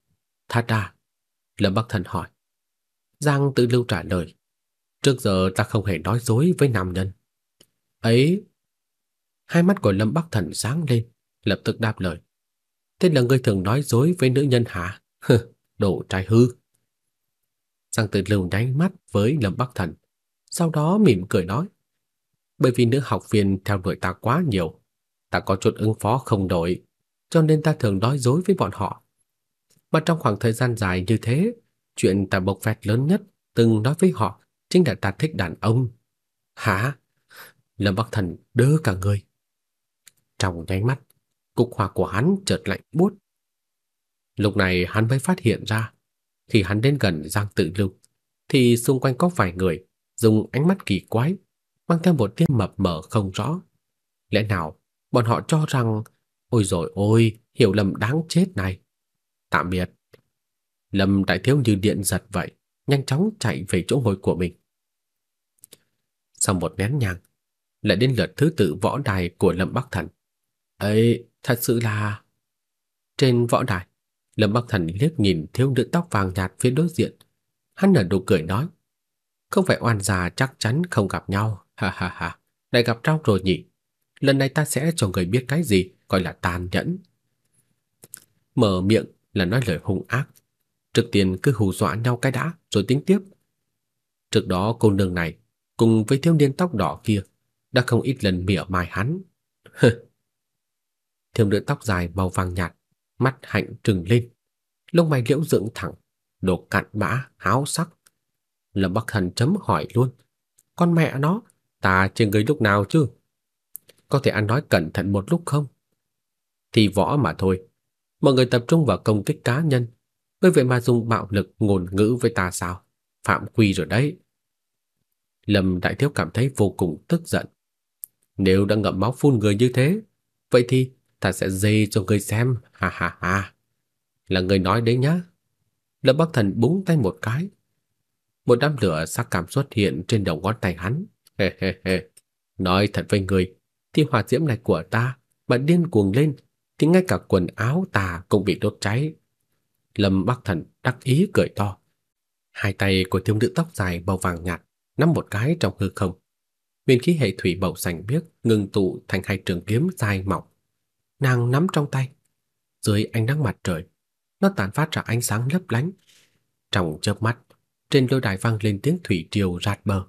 Thật à? Lâm Bắc Thần hỏi. Giang Tử Lưu trả lời. Trước giờ ta không hề nói dối với nam nhân. Ấy... Hai mắt của Lâm Bắc Thần sáng lên, lập tức đáp lời. Thế là ngươi thường nói dối với nữ nhân hả? Hừ, đồ trai hư. Giang Tử Lưu nháy mắt với Lâm Bắc Thần, sau đó mỉm cười nói: "Bởi vì nữ học viên theo đuổi ta quá nhiều, ta có chút ứng phó không nổi, cho nên ta thường nói dối với bọn họ. Mà trong khoảng thời gian dài như thế, chuyện ta bộc phét lớn nhất từng nói với họ chính là ta thích đàn ông." "Hả?" Lâm Bắc Thần đỡ cả người. Trong nháy mắt, cục hỏa của hắn chợt lạnh buốt. Lúc này hắn mới phát hiện ra, khi hắn đến gần Giang Tự Lục thì xung quanh có vài người dùng ánh mắt kỳ quái, mang theo một tia mập mờ không rõ. Lẽ nào bọn họ cho rằng, ôi rồi ôi, hiểu lầm đáng chết này. Tạm biệt. Lâm đại thiếu như điện giật vậy, nhanh chóng chạy về chỗ ngồi của mình. Sau một nén nhang, lại đến lượt thứ tự võ đài của Lâm Bắc Thần. Ấy, thật sự là... Trên võ đài, Lâm Bắc Thần liếc nhìn thiếu nữ tóc vàng nhạt phía đối diện. Hắn nở nụ cười nói. Không phải oan già chắc chắn không gặp nhau. Ha ha ha. Lại gặp nhau rồi nhỉ. Lần này ta sẽ cho người biết cái gì gọi là tàn nhẫn. Mở miệng là nói lời hung ác. Trước tiên cứ hù dọa nhau cái đã rồi tính tiếp. Trước đó cô nương này cùng với thiếu niên tóc đỏ kia đã không ít lần mỉa mai hắn. Thiếu nữ tóc dài màu vàng nhạt mắt hạnh trừng lên, lông mày liễu dựng thẳng, đồ cặn bã, háo sắc. Lâm Bắc Thần chấm hỏi luôn, con mẹ nó, ta trên người lúc nào chứ? Có thể ăn nói cẩn thận một lúc không? Thì võ mà thôi, mọi người tập trung vào công kích cá nhân, ngươi vậy mà dùng bạo lực ngôn ngữ với ta sao? Phạm quy rồi đấy. Lâm Đại Thiếu cảm thấy vô cùng tức giận. Nếu đã ngậm máu phun người như thế, vậy thì ta sẽ dê cho ngươi xem, ha ha ha. Là ngươi nói đấy nhá. Lâm Bắc Thần búng tay một cái. Một đám lửa sắc cảm xuất hiện trên đầu ngón tay hắn. Hê hê hê. Nói thật với ngươi, thì hỏa diễm này của ta mà điên cuồng lên thì ngay cả quần áo ta cũng bị đốt cháy. Lâm Bắc Thần đắc ý cười to. Hai tay của thiếu nữ tóc dài màu vàng nhạt nắm một cái trong hư không. Nguyên khí hệ thủy màu xanh biếc ngưng tụ thành hai trường kiếm dài mỏng nàng nắm trong tay. Dưới ánh nắng mặt trời, nó tản phát ra ánh sáng lấp lánh. Trong chớp mắt, trên lôi đài vang lên tiếng thủy triều rạt bờ.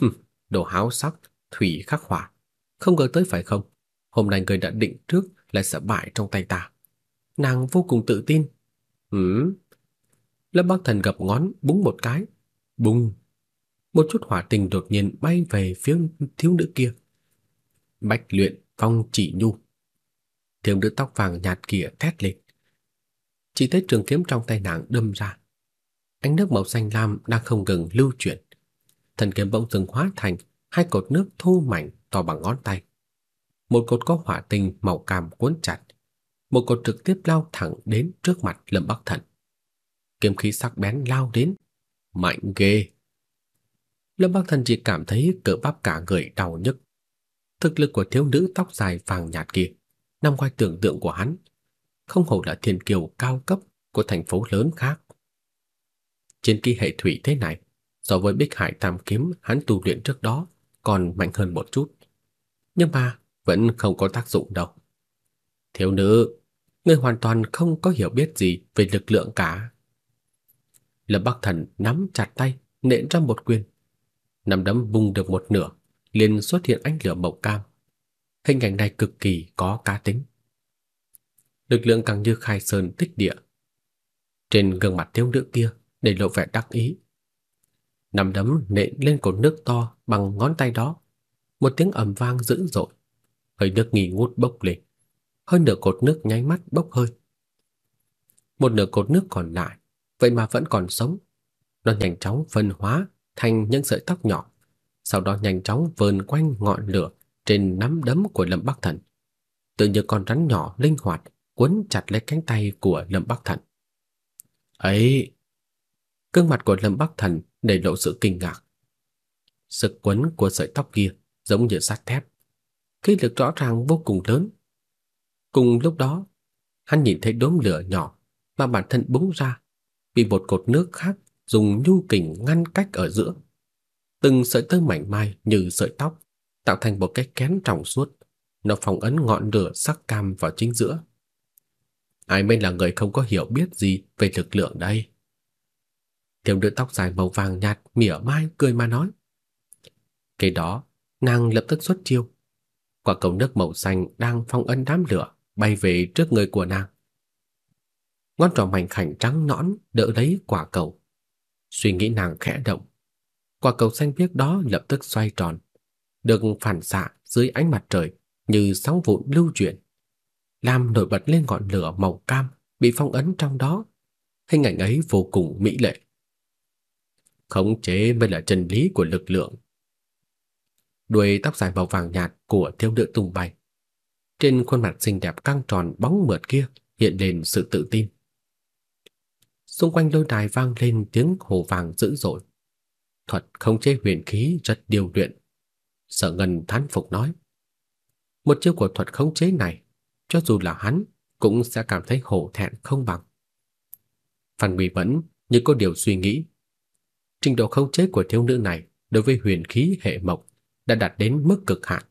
Hừm, đồ háo sắc, thủy khắc hỏa. Không ngờ tới phải không? Hôm nay người đã định trước lại sợ bại trong tay ta. Nàng vô cùng tự tin. Ừm. Lâm Bắc Thần gập ngón, búng một cái. Bùng. Một chút hỏa tình đột nhiên bay về phía thiếu nữ kia. Bạch luyện phong chỉ nhu thiếu nữ tóc vàng nhạt kia thét lên. Chỉ thấy trường kiếm trong tay nàng đâm ra. Ánh nước màu xanh lam đang không ngừng lưu chuyển. Thần kiếm bỗng dừng hóa thành hai cột nước thu mảnh to bằng ngón tay. Một cột có hỏa tinh màu cam cuốn chặt, một cột trực tiếp lao thẳng đến trước mặt Lâm Bắc Thần. Kiếm khí sắc bén lao đến, mạnh ghê. Lâm Bắc Thần chỉ cảm thấy cỡ bắp cả người đau nhức. Thực lực của thiếu nữ tóc dài vàng nhạt kia nằm ngoài tưởng tượng của hắn, không hổ là thiên kiều cao cấp của thành phố lớn khác. Chiến kỳ hệ thủy thế này, so với Bích Hải Tam kiếm hắn tu luyện trước đó còn mạnh hơn một chút. Nhưng mà vẫn không có tác dụng đâu. Thiếu nữ, ngươi hoàn toàn không có hiểu biết gì về lực lượng cả. Lâm Bắc Thần nắm chặt tay, nện ra một quyền. Nắm đấm bung được một nửa, liền xuất hiện ánh lửa màu cam. Hình ảnh này cực kỳ có cá tính. Lực lượng càng như khai sơn tích địa. Trên gương mặt thiếu nữ kia để lộ vẻ đắc ý. Nắm đấm nện lên cột nước to bằng ngón tay đó. Một tiếng ầm vang dữ dội. Hơi nước nghi ngút bốc lên. Hơn nửa cột nước nháy mắt bốc hơi. Một nửa cột nước còn lại, vậy mà vẫn còn sống. Nó nhanh chóng phân hóa thành những sợi tóc nhỏ, sau đó nhanh chóng vờn quanh ngọn lửa trên nắm đấm của Lâm Bắc Thần. Tự như con rắn nhỏ linh hoạt quấn chặt lấy cánh tay của Lâm Bắc Thần. Ấy, Cương mặt của Lâm Bắc Thần đầy lộ sự kinh ngạc. Sức quấn của sợi tóc kia giống như sắt thép, khí lực rõ ràng vô cùng lớn. Cùng lúc đó, hắn nhìn thấy đốm lửa nhỏ mà bản thân búng ra, bị một cột nước khác dùng nhu kình ngăn cách ở giữa. Từng sợi tơ mảnh mai như sợi tóc, tạo thành một cái kén trong suốt, nó phòng ấn ngọn lửa sắc cam vào chính giữa. Ai mới là người không có hiểu biết gì về lực lượng đây? Thiếu nữ tóc dài màu vàng nhạt mỉa mai cười mà nói. Cái đó, nàng lập tức xuất chiêu. Quả cầu nước màu xanh đang phong ấn đám lửa bay về trước người của nàng. Ngón trỏ mảnh khảnh trắng nõn đỡ lấy quả cầu. Suy nghĩ nàng khẽ động. Quả cầu xanh biếc đó lập tức xoay tròn, được phản xạ dưới ánh mặt trời như sóng vụn lưu chuyển, làm nổi bật lên ngọn lửa màu cam bị phong ấn trong đó. Hình ảnh ấy vô cùng mỹ lệ. Khống chế mới là chân lý của lực lượng. Đuôi tóc dài màu vàng nhạt của thiếu nữ tung bay. Trên khuôn mặt xinh đẹp căng tròn bóng mượt kia hiện lên sự tự tin. Xung quanh lôi đài vang lên tiếng hồ vàng dữ dội. Thuật khống chế huyền khí rất điều luyện. Sở Ngân thán phục nói. Một chiêu của thuật khống chế này, cho dù là hắn cũng sẽ cảm thấy hổ thẹn không bằng. Phan Bì vẫn như có điều suy nghĩ, Trình độ khống chế của thiếu nữ này đối với huyền khí hệ mộc đã đạt đến mức cực hạn.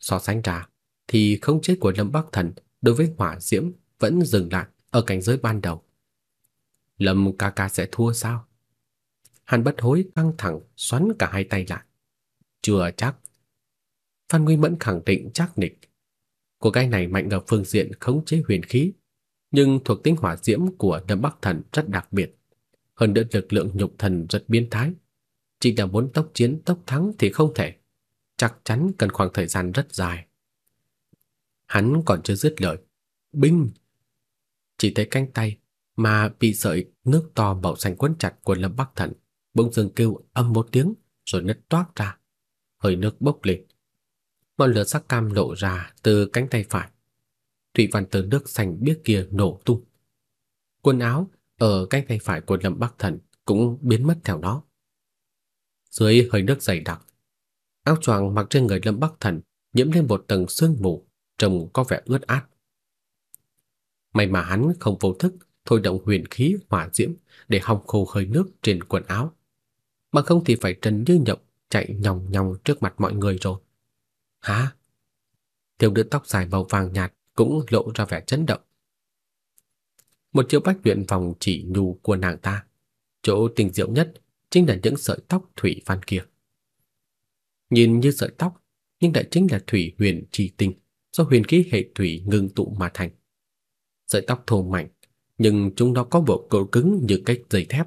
So sánh ra thì không chết của Lâm Bắc Thần đối với hỏa diễm vẫn dừng lại ở cảnh giới ban đầu. Lâm ca ca sẽ thua sao? Hàn bất hối căng thẳng xoắn cả hai tay lại. Chưa chắc. Phan Nguyên Mẫn khẳng định chắc nịch. Cô gái này mạnh ở phương diện khống chế huyền khí, nhưng thuộc tính hỏa diễm của Lâm Bắc Thần rất đặc biệt hơn nữa lực lượng nhục thần rất biến thái. Chỉ là muốn tốc chiến tốc thắng thì không thể, chắc chắn cần khoảng thời gian rất dài. Hắn còn chưa dứt lời, binh. Chỉ thấy cánh tay mà bị sợi nước to màu xanh quấn chặt của Lâm Bắc Thần, bỗng dưng kêu âm một tiếng rồi nứt toát ra, hơi nước bốc lên. Ngọn lửa sắc cam lộ ra từ cánh tay phải. Thủy văn từ nước xanh biếc kia nổ tung. Quần áo ở cánh tay phải của Lâm Bắc Thần cũng biến mất theo đó. Dưới hơi nước dày đặc, áo choàng mặc trên người Lâm Bắc Thần nhiễm lên một tầng sương mù, trông có vẻ ướt át. May mà hắn không vô thức thôi động huyền khí hỏa diễm để hong khô hơi nước trên quần áo, bằng không thì phải trần như nhộng chạy nhòng nhòng trước mặt mọi người rồi. Hả? Thiếu nữ tóc dài màu vàng nhạt cũng lộ ra vẻ chấn động. Một chiêu bách luyện vòng chỉ nhu của nàng ta. Chỗ tình diệu nhất chính là những sợi tóc thủy văn kia. Nhìn như sợi tóc, nhưng lại chính là thủy huyền trì tinh do huyền khí hệ thủy ngưng tụ mà thành. Sợi tóc thô mạnh, nhưng chúng nó có bộ cấu cứng như cách dây thép.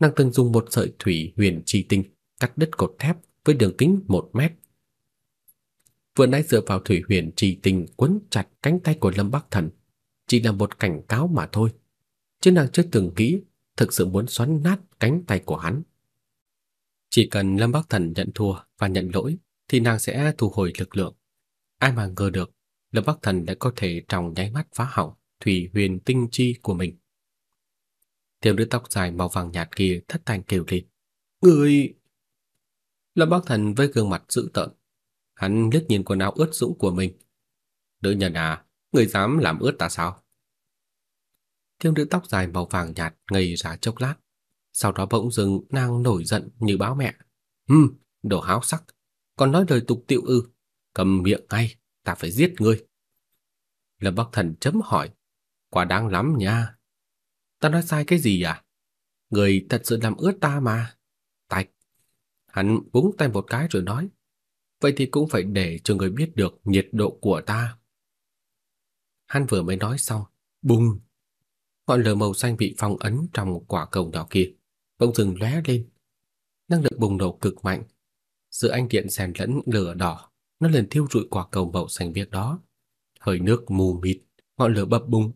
Nàng từng dùng một sợi thủy huyền trì tinh cắt đứt cột thép với đường kính một mét. Vừa nãy dựa vào thủy huyền trì tinh quấn chặt cánh tay của Lâm Bắc Thần, chỉ là một cảnh cáo mà thôi. Chứ nàng chưa từng nghĩ thực sự muốn xoắn nát cánh tay của hắn. Chỉ cần Lâm Bắc Thần nhận thua và nhận lỗi thì nàng sẽ thu hồi lực lượng. Ai mà ngờ được, Lâm Bắc Thần lại có thể trong nháy mắt phá hỏng thủy huyền tinh chi của mình. Thiếu nữ tóc dài màu vàng nhạt kia thất thanh kêu lên. Người... Lâm Bắc Thần với gương mặt dữ tợn. Hắn liếc nhìn quần áo ướt sũng của mình. Nữ nhân à, người dám làm ướt ta sao? Thiếu nữ tóc dài màu vàng nhạt ngây ra chốc lát. Sau đó bỗng dưng nàng nổi giận như báo mẹ. Hừm, đồ háo sắc. Còn nói lời tục tiệu ư. Cầm miệng ngay, ta phải giết ngươi. Lâm Bắc Thần chấm hỏi. Quả đáng lắm nha. Ta nói sai cái gì à? Người thật sự làm ướt ta mà. Tạch. Hắn búng tay một cái rồi nói. Vậy thì cũng phải để cho người biết được nhiệt độ của ta. Hắn vừa mới nói xong, bùng. Ngọn lửa màu xanh bị phong ấn trong quả cầu nhỏ kia, bỗng dừng lóe lên. Năng lực bùng nổ cực mạnh. Giữa ánh điện xen lẫn lửa đỏ, nó liền thiêu rụi quả cầu màu xanh biếc đó. Hơi nước mù mịt, ngọn lửa bập bùng.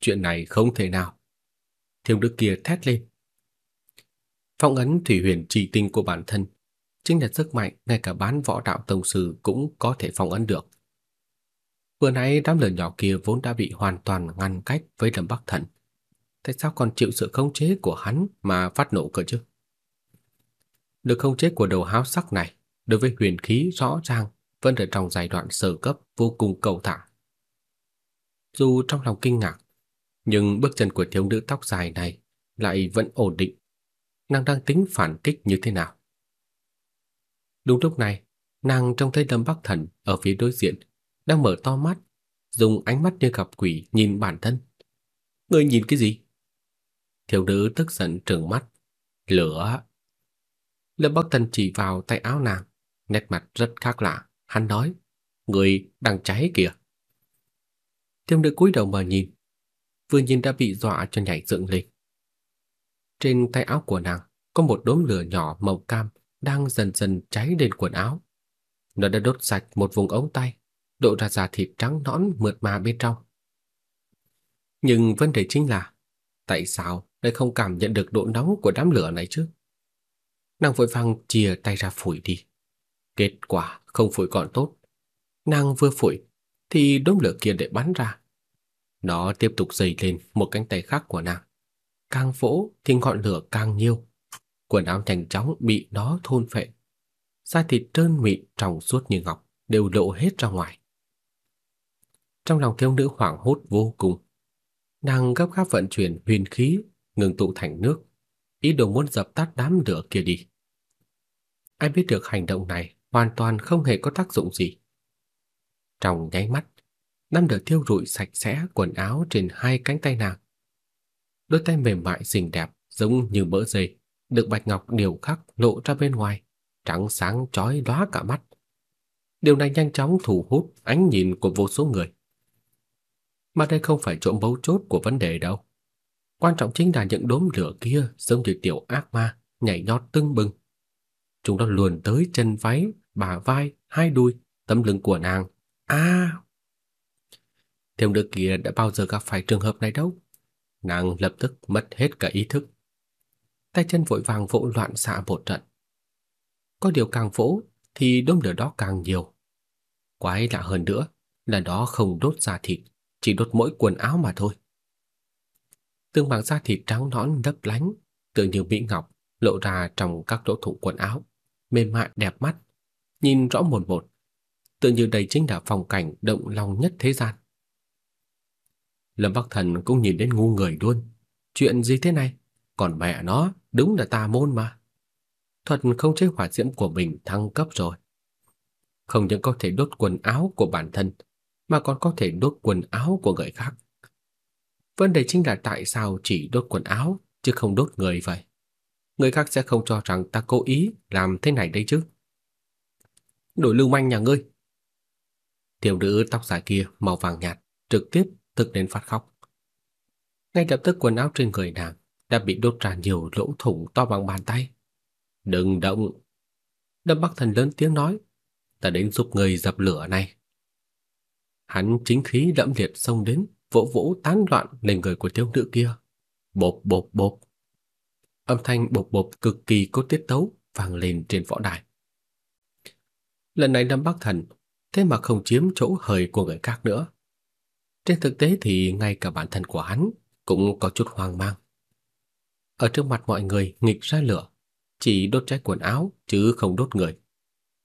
Chuyện này không thể nào. Thiếu đức kia thét lên. Phong ấn thủy huyền trì tinh của bản thân chính là sức mạnh ngay cả bán võ đạo tông sư cũng có thể phong ấn được. Vừa nãy đám lửa nhỏ kia vốn đã bị hoàn toàn ngăn cách với Lâm Bắc Thần. Tại sao còn chịu sự khống chế của hắn mà phát nổ cơ chứ? Được khống chế của đầu háo sắc này đối với huyền khí rõ ràng vẫn ở trong giai đoạn sơ cấp vô cùng cầu thả. Dù trong lòng kinh ngạc, nhưng bước chân của thiếu nữ tóc dài này lại vẫn ổn định. Nàng đang tính phản kích như thế nào? Đúng lúc này, nàng trông thấy Lâm Bắc Thần ở phía đối diện, đang mở to mắt, dùng ánh mắt như gặp quỷ nhìn bản thân. Ngươi nhìn cái gì? Thiếu nữ tức giận trừng mắt. Lửa. Lâm Bắc Thần chỉ vào tay áo nàng, nét mặt rất khác lạ. Hắn nói, người đang cháy kìa. Thiếu nữ cúi đầu mà nhìn, vừa nhìn đã bị dọa cho nhảy dựng lên. Trên tay áo của nàng có một đốm lửa nhỏ màu cam đang dần dần cháy lên quần áo. Nó đã đốt sạch một vùng ống tay, độ ra da thịt trắng nõn mượt mà bên trong. Nhưng vấn đề chính là, tại sao lại không cảm nhận được độ nóng của đám lửa này chứ? Nàng vội vàng chìa tay ra phủi đi. Kết quả không phủi còn tốt. Nàng vừa phủi thì đốm lửa kia lại bắn ra. Nó tiếp tục dày lên một cánh tay khác của nàng. Càng vỗ thì ngọn lửa càng nhiều. Quần áo nhanh chóng bị nó thôn phệ. Da thịt trơn mịn trong suốt như ngọc đều lộ hết ra ngoài. Trong lòng thiếu nữ hoảng hốt vô cùng. Nàng gấp gáp vận chuyển huyền khí, ngừng tụ thành nước, ý đồ muốn dập tắt đám lửa kia đi. Ai biết được hành động này hoàn toàn không hề có tác dụng gì. Trong nháy mắt, năm lửa thiêu rụi sạch sẽ quần áo trên hai cánh tay nàng. Đôi tay mềm mại xinh đẹp giống như mỡ dây, được bạch ngọc điều khắc lộ ra bên ngoài, trắng sáng chói lóa cả mắt. Điều này nhanh chóng thu hút ánh nhìn của vô số người. Mà đây không phải chỗ mấu chốt của vấn đề đâu. Quan trọng chính là những đốm lửa kia giống như tiểu ác ma nhảy nhót tưng bừng. Chúng nó luồn tới chân váy, bả vai, hai đùi, tấm lưng của nàng. A! À! Thiếu nữ kia đã bao giờ gặp phải trường hợp này đâu. Nàng lập tức mất hết cả ý thức. Tay chân vội vàng vỗ loạn xạ một trận. Có điều càng vỗ thì đốm lửa đó càng nhiều. Quái lạ hơn nữa là đó không đốt da thịt, chỉ đốt mỗi quần áo mà thôi. Từng mảng da thịt trắng nõn lấp lánh, tựa như mỹ ngọc lộ ra trong các lỗ thủng quần áo, mềm mại đẹp mắt, nhìn rõ mồn một, tựa như đây chính là phong cảnh động lòng nhất thế gian. Lâm Bắc Thần cũng nhìn đến ngu người luôn. Chuyện gì thế này? Còn mẹ nó, đúng là tà môn mà. Thuật không chế hỏa diễm của mình thăng cấp rồi. Không những có thể đốt quần áo của bản thân, mà còn có thể đốt quần áo của người khác. Vấn đề chính là tại sao chỉ đốt quần áo chứ không đốt người vậy? Người khác sẽ không cho rằng ta cố ý làm thế này đấy chứ. Đổi lưu manh nhà ngươi. Tiểu nữ tóc dài kia màu vàng nhạt trực tiếp thực đến phát khóc. Ngay lập tức quần áo trên người nàng đã bị đốt ra nhiều lỗ thủng to bằng bàn tay. Đừng động. Đâm Bắc Thần lớn tiếng nói, ta đến giúp người dập lửa này. Hắn chính khí lẫm liệt xông đến, vỗ vỗ tán loạn lên người của thiếu nữ kia. Bộp bộp bộp. Âm thanh bộp bộp cực kỳ có tiết tấu vang lên trên võ đài. Lần này Lâm Bắc Thần thế mà không chiếm chỗ hời của người khác nữa. Trên thực tế thì ngay cả bản thân của hắn cũng có chút hoang mang. Ở trước mặt mọi người nghịch ra lửa, chỉ đốt cháy quần áo chứ không đốt người.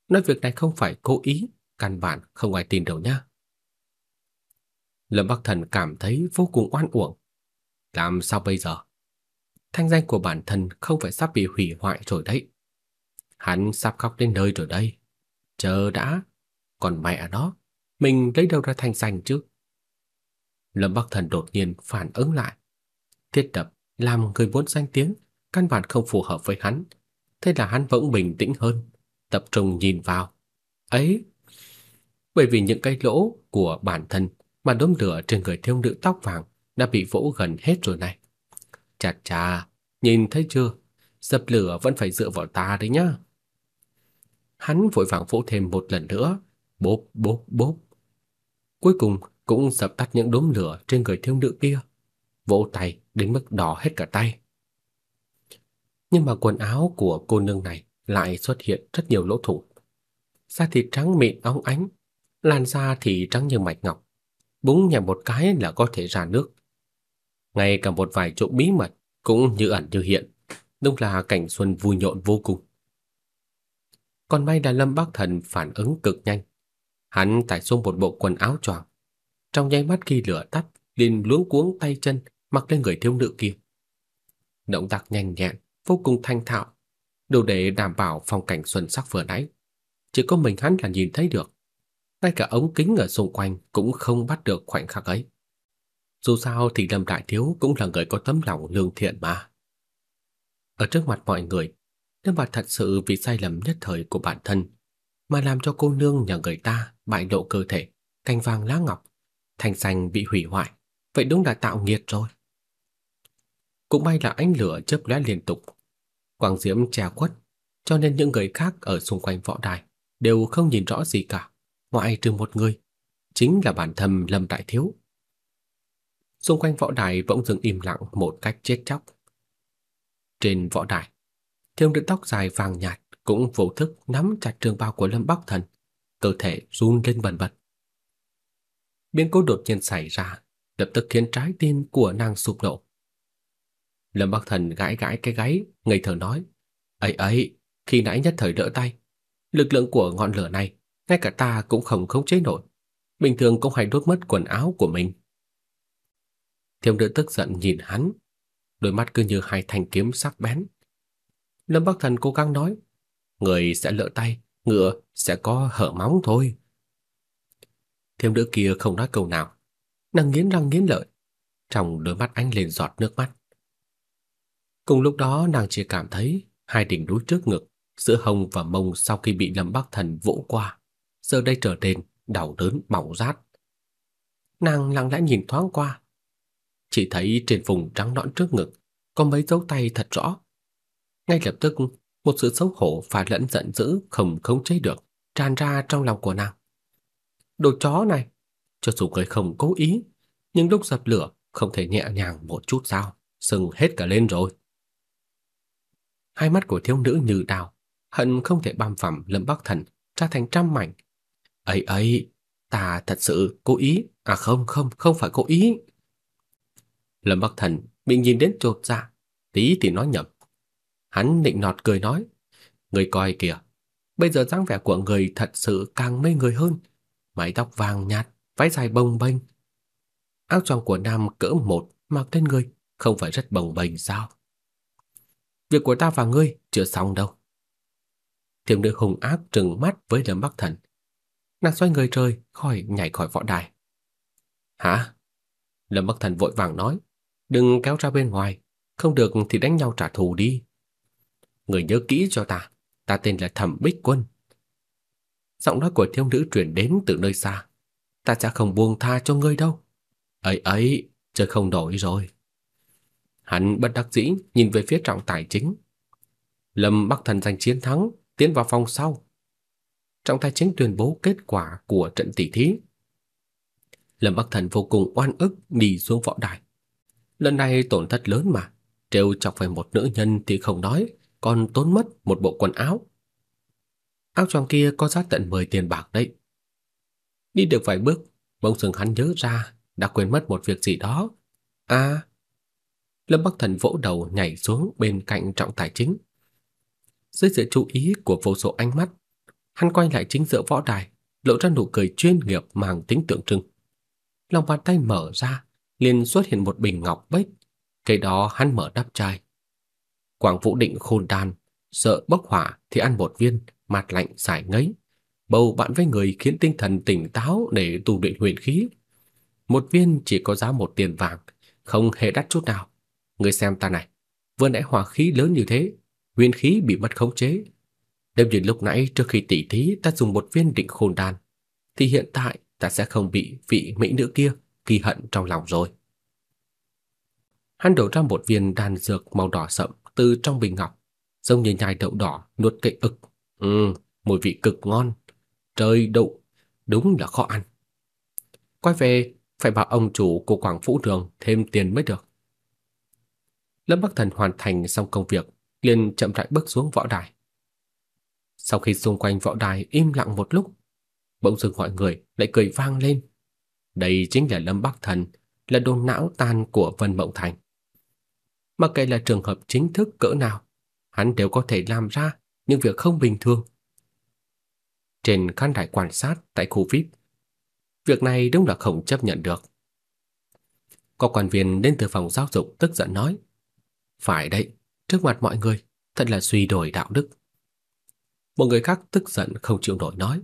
Nói việc này không phải cố ý, căn bản không ai tin đâu nha. Lâm Bắc Thần cảm thấy vô cùng oan uổng. Làm sao bây giờ? Thanh danh của bản thân không phải sắp bị hủy hoại rồi đấy. Hắn sắp khóc đến nơi rồi đây. Chờ đã, còn mẹ nó, mình lấy đâu ra thanh danh chứ? Lâm Bắc Thần đột nhiên phản ứng lại. Thiết đập làm người muốn danh tiếng, căn bản không phù hợp với hắn. Thế là hắn vẫn bình tĩnh hơn, tập trung nhìn vào. Ấy, bởi vì những cái lỗ của bản thân mà đốm lửa trên người thiếu nữ tóc vàng đã bị vỗ gần hết rồi này. Chà chà, nhìn thấy chưa? Dập lửa vẫn phải dựa vào ta đấy nhá. Hắn vội vàng vỗ thêm một lần nữa, bốp bốp bốp. Cuối cùng cũng dập tắt những đốm lửa trên người thiếu nữ kia. Vỗ tay đến mức đỏ hết cả tay. Nhưng mà quần áo của cô nương này lại xuất hiện rất nhiều lỗ thủng. Da thịt trắng mịn óng ánh, làn da thì trắng như mạch ngọc, búng nhẹ một cái là có thể ra nước. Ngay cả một vài chỗ bí mật cũng như ẩn như hiện, đúng là cảnh xuân vui nhộn vô cùng. Còn may là Lâm Bắc Thần phản ứng cực nhanh. Hắn tải xuống một bộ quần áo choàng. Trong nháy mắt khi lửa tắt, liền luống cuống tay chân mặc lên người thiếu nữ kia. Động tác nhanh nhẹn, vô cùng thanh thạo, đủ để đảm bảo phong cảnh xuân sắc vừa nãy. Chỉ có mình hắn là nhìn thấy được. Ngay cả ống kính ở xung quanh cũng không bắt được khoảnh khắc ấy. Dù sao thì Lâm Đại Thiếu cũng là người có tấm lòng lương thiện mà. Ở trước mặt mọi người, nếu mà thật sự vì sai lầm nhất thời của bản thân mà làm cho cô nương nhà người ta bại lộ cơ thể, canh vàng lá ngọc, thành xanh bị hủy hoại, vậy đúng là tạo nghiệt rồi. Cũng may là ánh lửa chớp lóe liên tục, quang diễm che quất, cho nên những người khác ở xung quanh võ đài đều không nhìn rõ gì cả, ngoại trừ một người, chính là bản thân Lâm Đại Thiếu. Xung quanh võ đài bỗng dừng im lặng một cách chết chóc. Trên võ đài, thiếu nữ tóc dài vàng nhạt cũng vô thức nắm chặt trường bào của Lâm Bắc Thần, cơ thể run lên bần bật. Biến cố đột nhiên xảy ra, lập tức khiến trái tim của nàng sụp đổ. Lâm Bắc Thần gãi gãi cái gáy, ngây thở nói: "Ấy ấy, khi nãy nhất thời đỡ tay, lực lượng của ngọn lửa này, ngay cả ta cũng không khống chế nổi, bình thường cũng hay đốt mất quần áo của mình." Thiêm nữ tức giận nhìn hắn, đôi mắt cứ như hai thanh kiếm sắc bén. Lâm Bắc Thần cố gắng nói, người sẽ lỡ tay, ngựa sẽ có hở móng thôi. Thiêm nữ kia không nói câu nào, nàng nghiến răng nghiến lợi, trong đôi mắt anh lên giọt nước mắt. Cùng lúc đó nàng chỉ cảm thấy hai đỉnh núi trước ngực, giữa hông và mông sau khi bị Lâm Bắc Thần vỗ qua, giờ đây trở nên đau đớn bỏng rát. Nàng lặng lẽ nhìn thoáng qua, chỉ thấy trên vùng trắng nõn trước ngực có mấy dấu tay thật rõ. Ngay lập tức, một sự xấu hổ và lẫn giận dữ không khống chế được tràn ra trong lòng của nàng. Đồ chó này, cho dù người không cố ý, nhưng lúc dập lửa không thể nhẹ nhàng một chút sao, sưng hết cả lên rồi. Hai mắt của thiếu nữ như đào, hận không thể băm phẳng Lâm Bắc Thần ra thành trăm mảnh. "Ấy ấy, ta thật sự cố ý, à không không, không phải cố ý." Lâm Bắc Thần bị nhìn đến chột dạ, tí thì nói nhầm. Hắn định nọt cười nói, người coi kìa, bây giờ dáng vẻ của người thật sự càng mê người hơn. Mái tóc vàng nhạt, váy dài bồng bềnh. Áo choàng của nam cỡ một mặc lên người, không phải rất bồng bềnh sao? Việc của ta và ngươi chưa xong đâu. Thiểm nữ hùng ác trừng mắt với Lâm Bắc Thần. Nàng xoay người rời khỏi nhảy khỏi võ đài. Hả? Lâm Bắc Thần vội vàng nói, đừng kéo ra bên ngoài, không được thì đánh nhau trả thù đi. Người nhớ kỹ cho ta, ta tên là Thẩm Bích Quân. Giọng nói của thiếu nữ truyền đến từ nơi xa. Ta sẽ không buông tha cho ngươi đâu. Ấy ấy, chơi không nổi rồi. Hắn bất đắc dĩ nhìn về phía trọng tài chính. Lâm Bắc Thần giành chiến thắng, tiến vào phòng sau. Trọng tài chính tuyên bố kết quả của trận tỷ thí. Lâm Bắc Thần vô cùng oan ức đi xuống võ đài. Lần này tổn thất lớn mà, trêu chọc phải một nữ nhân thì không nói, còn tốn mất một bộ quần áo. Áo choàng kia có giá tận 10 tiền bạc đấy. Đi được vài bước, bỗng dưng hắn nhớ ra đã quên mất một việc gì đó. À, Lâm Bắc Thần vỗ đầu nhảy xuống bên cạnh trọng tài chính. Dưới sự chú ý của vô số ánh mắt, hắn quay lại chính giữa võ đài, lộ ra nụ cười chuyên nghiệp mang tính tượng trưng. Lòng bàn tay mở ra, liền xuất hiện một bình ngọc bích, cái đó hắn mở đắp chai. Quảng Vũ Định khôn đan, sợ bốc hỏa thì ăn một viên, mặt lạnh giải ngấy. Bầu bạn với người khiến tinh thần tỉnh táo để tu luyện huyền khí. Một viên chỉ có giá một tiền vàng, không hề đắt chút nào. Người xem ta này, vừa nãy hỏa khí lớn như thế, huyền khí bị mất khống chế. Nếu như lúc nãy trước khi tỉ thí ta dùng một viên định khôn đan, thì hiện tại ta sẽ không bị vị mỹ nữ kia kỳ hận trong lòng rồi. Hắn đổ ra một viên đan dược màu đỏ sậm từ trong bình ngọc, giống như nhai đậu đỏ nuốt cây ực. Ừ, mùi vị cực ngon. Trời đậu, đúng là khó ăn. Quay về, phải bảo ông chủ của Quảng phủ Đường thêm tiền mới được. Lâm Bắc Thần hoàn thành xong công việc, liền chậm rãi bước xuống võ đài. Sau khi xung quanh võ đài im lặng một lúc, bỗng dưng mọi người lại cười vang lên. Đây chính là Lâm Bắc Thần, là đồ não tàn của Vân Mộng Thành. Mặc kệ là trường hợp chính thức cỡ nào, hắn đều có thể làm ra những việc không bình thường. Trên khán đài quan sát tại khu VIP, việc này đúng là không chấp nhận được. Có quan viên đến từ phòng giáo dục tức giận nói: "Phải đấy, trước mặt mọi người, thật là suy đổi đạo đức." Một người khác tức giận không chịu nổi nói: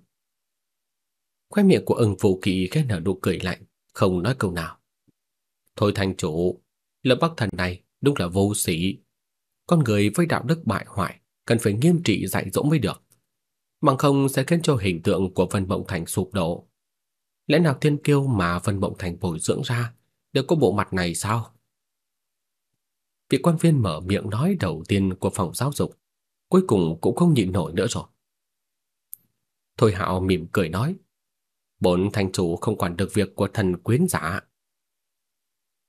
Khoe miệng của ưng phụ kỳ khẽ nở nụ cười lạnh, không nói câu nào. Thôi thành chủ, lập Bắc Thần này đúng là vô sĩ. Con người với đạo đức bại hoại cần phải nghiêm trị dạy dỗ mới được. Bằng không sẽ khiến cho hình tượng của Vân Mộng Thành sụp đổ. Lẽ nào thiên kiêu mà Vân Mộng Thành bồi dưỡng ra đều có bộ mặt này sao? Vị quan viên mở miệng nói đầu tiên của phòng giáo dục, cuối cùng cũng không nhịn nổi nữa rồi. Thôi Hạo mỉm cười nói, Bốn thành chủ không quản được việc của thần quyến giả.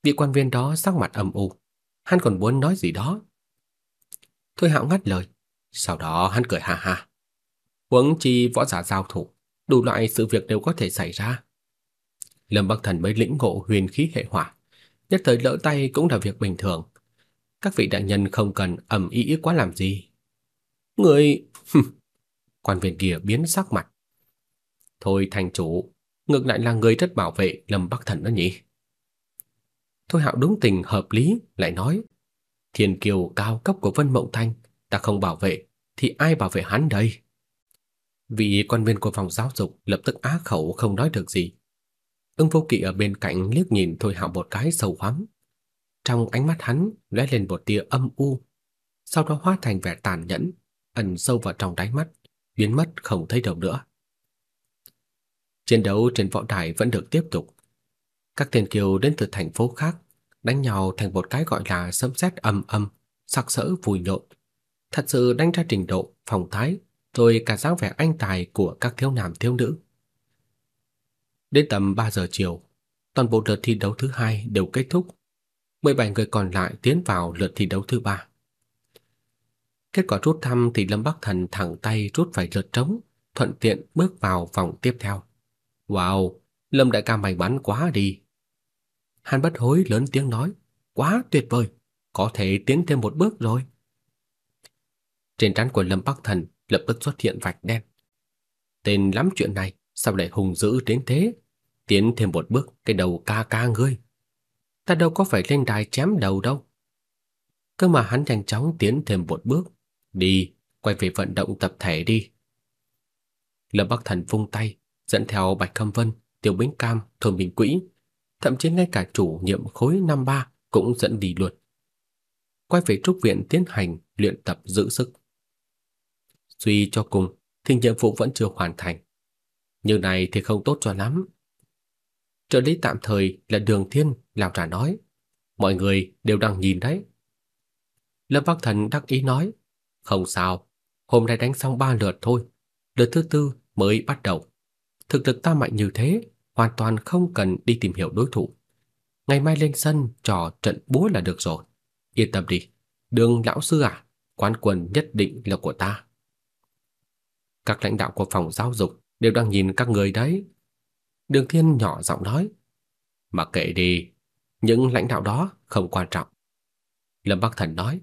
Vị quan viên đó sắc mặt âm u, hắn còn muốn nói gì đó. Thôi Hạo ngắt lời, sau đó hắn cười ha ha. Huống chi võ giả giao thủ, đủ loại sự việc đều có thể xảy ra. Lâm Bắc Thần mới lĩnh ngộ huyền khí hệ hỏa, nhất thời lỡ tay cũng là việc bình thường. Các vị đại nhân không cần ầm ĩ quá làm gì. Người quan viên kia biến sắc mặt, Thôi thành chủ, ngược lại là người rất bảo vệ Lâm Bắc Thần đó nhỉ. Thôi Hạo đúng tình hợp lý lại nói, thiên kiều cao cấp của Vân Mộng Thanh ta không bảo vệ thì ai bảo vệ hắn đây? Vị quan viên của phòng giáo dục lập tức á khẩu không nói được gì. Ưng Vô Kỵ ở bên cạnh liếc nhìn Thôi Hạo một cái sâu hoắm. Trong ánh mắt hắn lóe lên một tia âm u, sau đó hóa thành vẻ tàn nhẫn, ẩn sâu vào trong đáy mắt, biến mất không thấy đâu nữa. Chiến đấu trên võ đài vẫn được tiếp tục. Các tên kiều đến từ thành phố khác đánh nhau thành một cái gọi là sấm sét âm âm, sặc sỡ vui nhộn. Thật sự đánh ra trình độ phong thái, rồi cả dáng vẻ anh tài của các thiếu nam thiếu nữ. Đến tầm 3 giờ chiều, toàn bộ lượt thi đấu thứ hai đều kết thúc. 17 người còn lại tiến vào lượt thi đấu thứ ba. Kết quả rút thăm thì Lâm Bắc Thần thẳng tay rút phải lượt trống, thuận tiện bước vào vòng tiếp theo. Wow, Lâm đại ca may mắn quá đi. Hàn bất hối lớn tiếng nói, quá tuyệt vời, có thể tiến thêm một bước rồi. Trên trán của Lâm Bắc Thần lập tức xuất hiện vạch đen. Tên lắm chuyện này, sao lại hùng dữ đến thế? Tiến thêm một bước, cái đầu ca ca ngươi. Ta đâu có phải lên đài chém đầu đâu. Cơ mà hắn nhanh chóng tiến thêm một bước. Đi, quay về vận động tập thể đi. Lâm Bắc Thần vung tay, dẫn theo Bạch Khâm Vân, Tiểu Bính Cam, Thôn Bình Quỹ, thậm chí ngay cả chủ nhiệm khối năm ba cũng dẫn đi luôn. Quay về trúc viện tiến hành luyện tập giữ sức. Suy cho cùng, thì nhiệm vụ vẫn chưa hoàn thành. Như này thì không tốt cho lắm. Trợ lý tạm thời là Đường Thiên làm trả nói, mọi người đều đang nhìn đấy. Lâm Bắc Thần đắc ý nói, không sao, hôm nay đánh xong ba lượt thôi, lượt thứ tư mới bắt đầu. Thực lực ta mạnh như thế, hoàn toàn không cần đi tìm hiểu đối thủ. Ngày mai lên sân trò trận búa là được rồi. Yên tâm đi, Đường lão sư à, quán quân nhất định là của ta. Các lãnh đạo của phòng giáo dục đều đang nhìn các người đấy. Đường Thiên nhỏ giọng nói, mặc kệ đi, những lãnh đạo đó không quan trọng. Lâm Bắc Thần nói,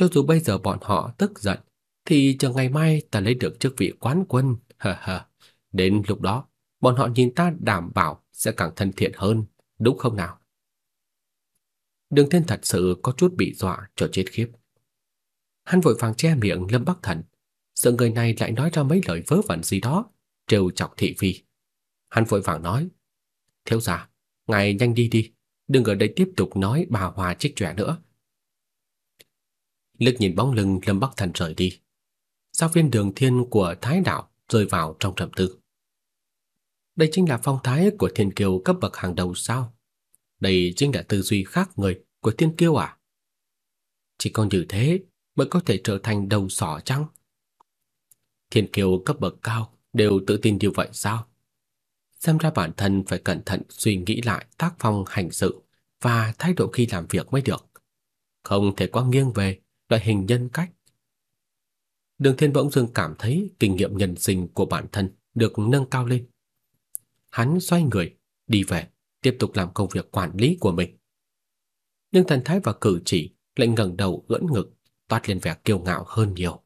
cho dù bây giờ bọn họ tức giận, thì chờ ngày mai ta lấy được chức vị quán quân, hờ hờ. Đến lúc đó, bọn họ nhìn ta đảm bảo sẽ càng thân thiện hơn, đúng không nào? Đường Thiên thật sự có chút bị dọa cho chết khiếp. Hắn vội vàng che miệng Lâm Bắc Thần, sợ người này lại nói ra mấy lời vớ vẩn gì đó, trêu chọc thị phi. Hắn vội vàng nói, thiếu gia, ngài nhanh đi đi, đừng ở đây tiếp tục nói bà hòa trích chọe nữa. Lực nhìn bóng lưng Lâm Bắc Thần rời đi. Giáo viên đường thiên của Thái Đạo rơi vào trong trầm tư. Đây chính là phong thái của thiên kiêu cấp bậc hàng đầu sao? Đây chính là tư duy khác người của thiên kiêu à? Chỉ còn như thế mới có thể trở thành đầu sỏ chăng? Thiên kiêu cấp bậc cao đều tự tin như vậy sao? Xem ra bản thân phải cẩn thận suy nghĩ lại tác phong hành sự và thái độ khi làm việc mới được. Không thể quá nghiêng về loại hình nhân cách. Đường Thiên bỗng dưng cảm thấy kinh nghiệm nhân sinh của bản thân được nâng cao lên. Hắn xoay người, đi về, tiếp tục làm công việc quản lý của mình. Nhưng thần thái và cử chỉ lại ngẩng đầu ưỡn ngực, toát lên vẻ kiêu ngạo hơn nhiều.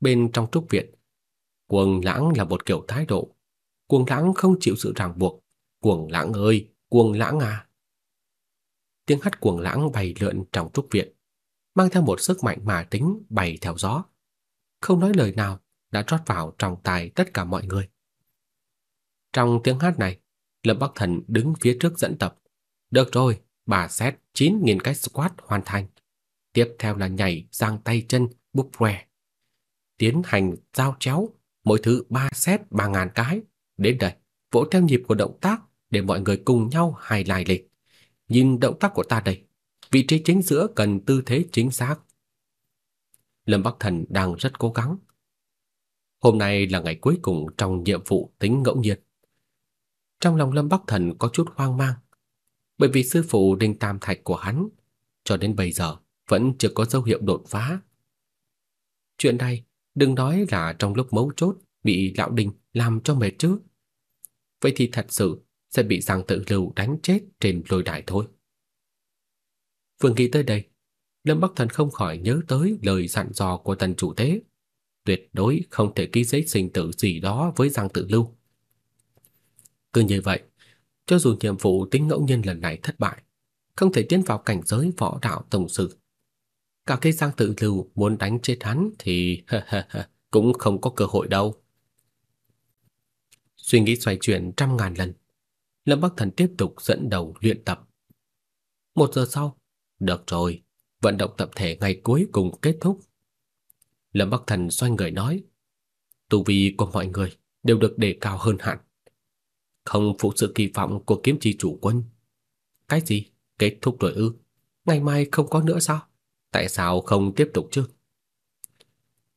Bên trong trúc viện, Cuồng Lãng là một kiểu thái độ, Cuồng Lãng không chịu sự ràng buộc, "Cuồng Lãng ơi, Cuồng Lãng à." Tiếng hát Cuồng Lãng bay lượn trong trúc viện, mang theo một sức mạnh mà tính bay theo gió, không nói lời nào đã trót vào trong tai tất cả mọi người. Trong tiếng hát này, Lâm Bắc Thần đứng phía trước dẫn tập. Được rồi, bà xét 9.000 cái squat hoàn thành. Tiếp theo là nhảy, giang tay chân, búp què. Tiến hành giao chéo, mỗi thứ 3 set 3.000 cái. Đến đây, vỗ theo nhịp của động tác để mọi người cùng nhau hài lại lịch. Nhìn động tác của ta đây, vị trí chính giữa cần tư thế chính xác. Lâm Bắc Thần đang rất cố gắng. Hôm nay là ngày cuối cùng trong nhiệm vụ tính ngẫu nhiên. Trong lòng Lâm Bắc Thần có chút hoang mang, bởi vì sư phụ Đinh Tam Thạch của hắn cho đến bây giờ vẫn chưa có dấu hiệu đột phá. Chuyện này đừng nói là trong lúc mấu chốt bị lão Đinh làm cho mệt chứ. Vậy thì thật sự sẽ bị Giang Tự Lưu đánh chết trên lôi đài thôi. Vừa nghĩ tới đây, Lâm Bắc Thần không khỏi nhớ tới lời dặn dò của tần chủ tế, tuyệt đối không thể ký giấy sinh tử gì đó với Giang Tự Lưu. Cứ như vậy, cho dù nhiệm vụ tính ngẫu nhiên lần này thất bại, không thể tiến vào cảnh giới võ đạo tổng sư, cả cái Giang Tự Lưu muốn đánh chết hắn thì cũng không có cơ hội đâu. Suy nghĩ xoay chuyển trăm ngàn lần, Lâm Bắc Thần tiếp tục dẫn đầu luyện tập. Một giờ sau, được rồi, vận động tập thể ngày cuối cùng kết thúc. Lâm Bắc Thần xoay người nói, tu vi của mọi người đều được đề cao hơn hẳn. Không phụ sự kỳ vọng của kiếm chi chủ quân. Cái gì? Kết thúc rồi ư? Ngày mai không có nữa sao? Tại sao không tiếp tục chứ?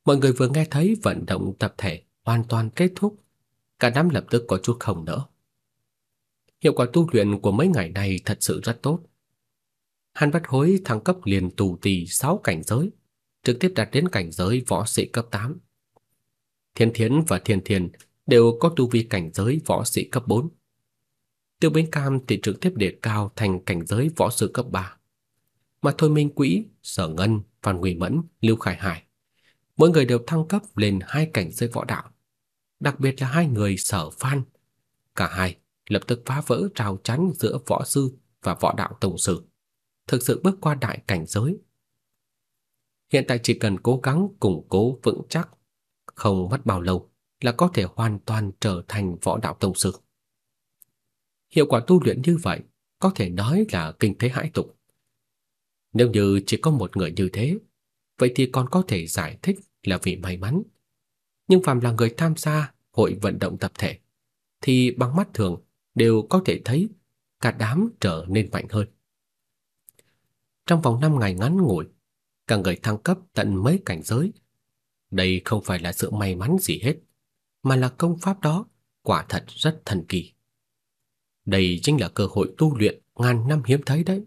Mọi người vừa nghe thấy vận động tập thể hoàn toàn kết thúc, cả đám lập tức có chút không nỡ. Hiệu quả tu luyện của mấy ngày này thật sự rất tốt. Hàn Bách Hối thăng cấp liền tù tì 6 cảnh giới, trực tiếp đạt đến cảnh giới võ sĩ cấp 8. Thiên Thiến và Thiên Thiền đều có tu vi cảnh giới võ sĩ cấp 4. Tiêu Bính Cam thì trực tiếp đề cao thành cảnh giới võ sư cấp 3. Mà Thôi Minh Quỹ, Sở Ngân, Phan Nguy Mẫn, Lưu Khải Hải, mỗi người đều thăng cấp lên hai cảnh giới võ đạo. Đặc biệt là hai người Sở Phan, cả hai lập tức phá vỡ rào chắn giữa võ sư và võ đạo tổng sư, thực sự bước qua đại cảnh giới. Hiện tại chỉ cần cố gắng củng cố vững chắc, không mất bao lâu là có thể hoàn toàn trở thành võ đạo tông sư. Hiệu quả tu luyện như vậy có thể nói là kinh thế hãi tục. Nếu như chỉ có một người như thế, vậy thì còn có thể giải thích là vì may mắn. Nhưng phàm là người tham gia hội vận động tập thể thì bằng mắt thường đều có thể thấy cả đám trở nên mạnh hơn. Trong vòng 5 ngày ngắn ngủi, cả người thăng cấp tận mấy cảnh giới. Đây không phải là sự may mắn gì hết, mà là công pháp đó quả thật rất thần kỳ. Đây chính là cơ hội tu luyện ngàn năm hiếm thấy đấy.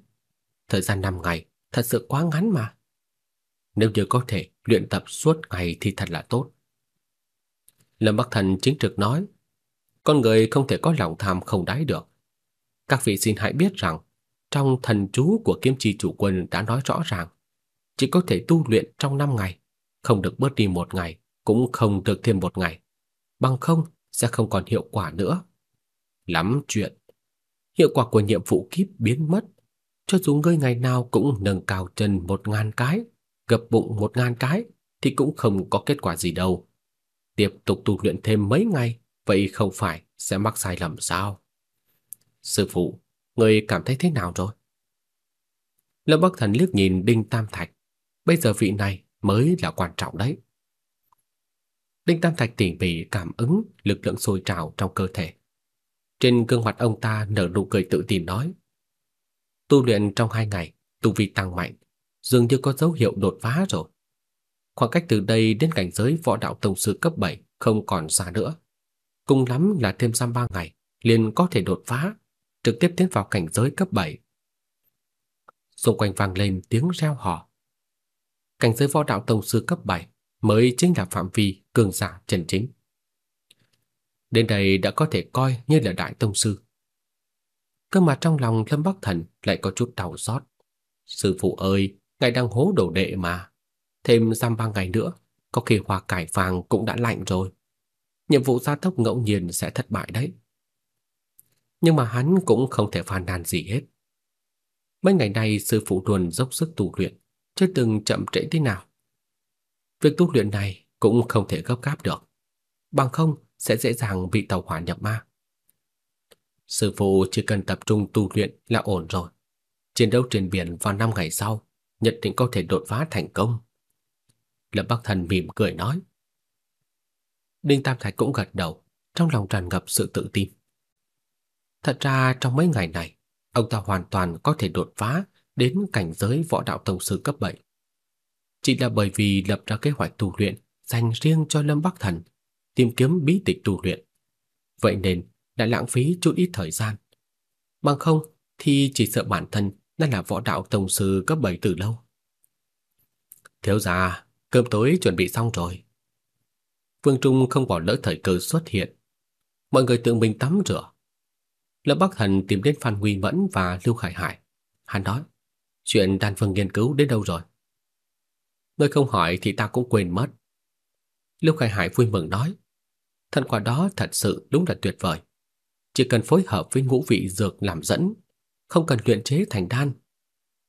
Thời gian 5 ngày thật sự quá ngắn mà. Nếu như có thể luyện tập suốt ngày thì thật là tốt. Lâm Bắc Thần chính trực nói, Con người không thể có lòng tham không đáy được. Các vị xin hãy biết rằng, trong thần chú của kiếm chi chủ quân đã nói rõ ràng, chỉ có thể tu luyện trong 5 ngày, không được bớt đi một ngày, cũng không được thêm một ngày. Bằng không, sẽ không còn hiệu quả nữa. Lắm chuyện. Hiệu quả của nhiệm vụ kíp biến mất. Cho dù ngươi ngày nào cũng nâng cao chân một ngàn cái, gập bụng một ngàn cái, thì cũng không có kết quả gì đâu. Tiếp tục tu luyện thêm mấy ngày, vậy không phải sẽ mắc sai lầm sao? Sư phụ, người cảm thấy thế nào rồi? Lâm Bắc Thần liếc nhìn Đinh Tam Thạch. Bây giờ vị này mới là quan trọng đấy. Đinh Tam Thạch tỉ mỉ cảm ứng lực lượng sôi trào trong cơ thể. Trên gương mặt ông ta nở nụ cười tự tin nói: "Tu luyện trong hai ngày, tu vi tăng mạnh, dường như có dấu hiệu đột phá rồi. Khoảng cách từ đây đến cảnh giới võ đạo tông sư cấp 7 không còn xa nữa. Cùng lắm là thêm giam ba ngày, liền có thể đột phá, trực tiếp tiến vào cảnh giới cấp 7." Xung quanh vang lên tiếng reo hò. Cảnh giới võ đạo tông sư cấp 7 mới chính là phạm vi cường giả chân chính. Đến đây đã có thể coi như là đại tông sư. Cơ mà trong lòng Lâm Bắc Thần lại có chút đau xót. Sư phụ ơi, ngài đang hố đồ đệ mà. Thêm giam ba ngày nữa, có khi hoa cải vàng cũng đã lạnh rồi. Nhiệm vụ gia tốc ngẫu nhiên sẽ thất bại đấy. Nhưng mà hắn cũng không thể phàn nàn gì hết. Mấy ngày nay sư phụ luôn dốc sức tu luyện, chưa từng chậm trễ thế nào. Việc tu luyện này cũng không thể gấp gáp được, bằng không sẽ dễ dàng bị tàu hỏa nhập ma. Sư phụ chỉ cần tập trung tu luyện là ổn rồi. Chiến đấu trên biển vào năm ngày sau, nhất định có thể đột phá thành công. Lâm Bắc Thần mỉm cười nói. Đinh Tam Thạch cũng gật đầu, trong lòng tràn ngập sự tự tin. Thật ra trong mấy ngày này, ông ta hoàn toàn có thể đột phá đến cảnh giới võ đạo tổng sư cấp 7. Chỉ là bởi vì lập ra kế hoạch tu luyện dành riêng cho Lâm Bắc Thần, tìm kiếm bí tịch tu luyện. Vậy nên đã lãng phí chút ít thời gian. Bằng không thì chỉ sợ bản thân đã là võ đạo tổng sư cấp 7 từ lâu. Thiếu gia, cơm tối chuẩn bị xong rồi. Vương Trung không bỏ lỡ thời cơ xuất hiện. Mọi người tự mình tắm rửa. Lâm Bắc Thần tìm đến Phan Huy Mẫn và Lưu Khải Hải. Hắn nói, chuyện đan phương nghiên cứu đến đâu rồi? Ngươi không hỏi thì ta cũng quên mất. Lưu Khải Hải vui mừng nói, thần quả đó thật sự đúng là tuyệt vời. Chỉ cần phối hợp với ngũ vị dược làm dẫn, không cần luyện chế thành đan,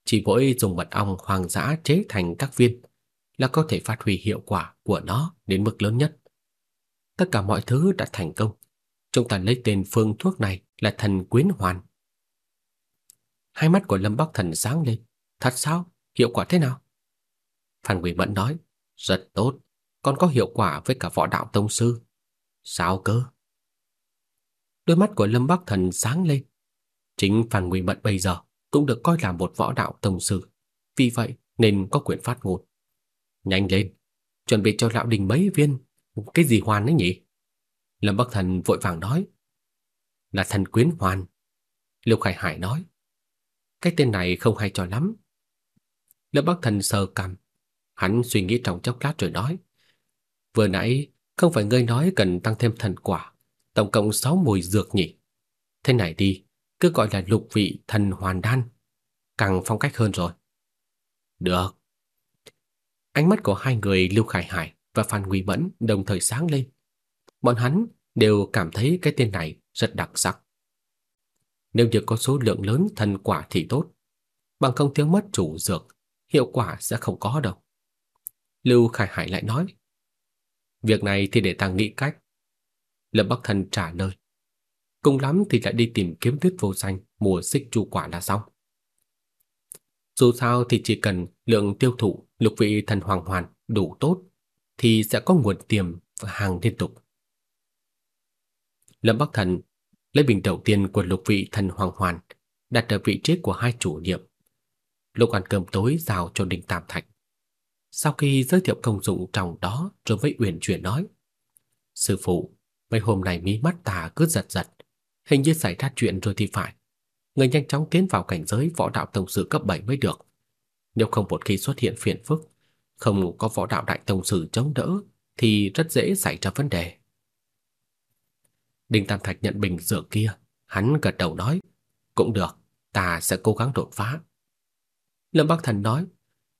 chỉ mỗi dùng mật ong hoàng dã chế thành các viên là có thể phát huy hiệu quả của nó đến mức lớn nhất. Tất cả mọi thứ đã thành công. Chúng ta lấy tên phương thuốc này là thần quyến hoàn. Hai mắt của Lâm Bắc Thần sáng lên. Thật sao? Hiệu quả thế nào? Phan Quỷ Mẫn nói, rất tốt, còn có hiệu quả với cả võ đạo tông sư. Sao cơ? Đôi mắt của Lâm Bắc Thần sáng lên. Chính Phan Quỷ Mẫn bây giờ cũng được coi là một võ đạo tông sư, vì vậy nên có quyền phát ngôn. Nhanh lên, chuẩn bị cho lão đình mấy viên, cái gì hoàn ấy nhỉ? Lâm Bắc Thần vội vàng nói. Là thần quyến hoàn. Lưu Khải Hải nói. Cái tên này không hay cho lắm. Lâm Bắc Thần sờ cằm, Hắn suy nghĩ trong chốc lát rồi nói. Vừa nãy, không phải ngươi nói cần tăng thêm thần quả, tổng cộng 6 mùi dược nhỉ? Thế này đi, cứ gọi là lục vị thần hoàn đan, càng phong cách hơn rồi. Được. Ánh mắt của hai người Lưu Khải Hải và Phan Nguy Mẫn đồng thời sáng lên. Bọn hắn đều cảm thấy cái tên này rất đặc sắc. Nếu như có số lượng lớn thần quả thì tốt, bằng không thiếu mất chủ dược, hiệu quả sẽ không có đâu. Lưu Khải Hải lại nói. Việc này thì để ta nghĩ cách. Lâm Bắc Thần trả lời. Cùng lắm thì lại đi tìm kiếm tuyết vô danh mùa xích chu quả là xong. Dù sao thì chỉ cần lượng tiêu thụ lục vị thần hoàng hoàn đủ tốt thì sẽ có nguồn tiềm và hàng liên tục. Lâm Bắc Thần lấy bình đầu tiên của lục vị thần hoàng hoàn đặt ở vị trí của hai chủ nhiệm. Lúc ăn cơm tối giao cho Đinh Tam Thạch. Sau khi giới thiệu công dụng trong đó rồi với uyển chuyển nói. Sư phụ, mấy hôm nay mí mắt ta cứ giật giật. Hình như xảy ra chuyện rồi thì phải. Người nhanh chóng tiến vào cảnh giới võ đạo tổng sư cấp 7 mới được. Nếu không một khi xuất hiện phiền phức, không có võ đạo đại tổng sư chống đỡ, thì rất dễ xảy ra vấn đề. Đinh Tam Thạch nhận bình rượu kia, hắn gật đầu nói, cũng được, ta sẽ cố gắng đột phá. Lâm Bắc Thần nói,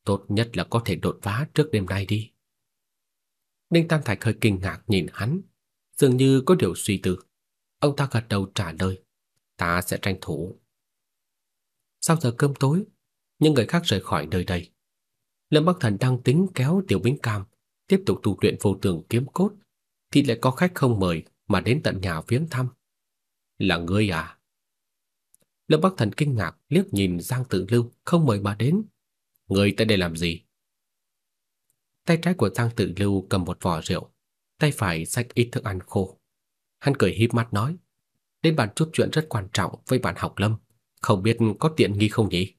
tốt nhất là có thể đột phá trước đêm nay đi. Đinh Tam Thạch hơi kinh ngạc nhìn hắn, dường như có điều suy tư. Ông ta gật đầu trả lời, ta sẽ tranh thủ. Sau giờ cơm tối, những người khác rời khỏi nơi đây. Lâm Bắc Thần đang tính kéo Tiểu Bính Cam tiếp tục tu luyện vô tường kiếm cốt, thì lại có khách không mời mà đến tận nhà viếng thăm. Là ngươi à? Lâm Bắc Thần kinh ngạc liếc nhìn Giang Tử Lưu không mời mà đến. Ngươi tới đây làm gì? Tay trái của Giang Tử Lưu cầm một vỏ rượu, tay phải xách ít thức ăn khô. Hắn cười híp mắt nói, đến bàn chút chuyện rất quan trọng với bạn học Lâm, không biết có tiện nghi không nhỉ?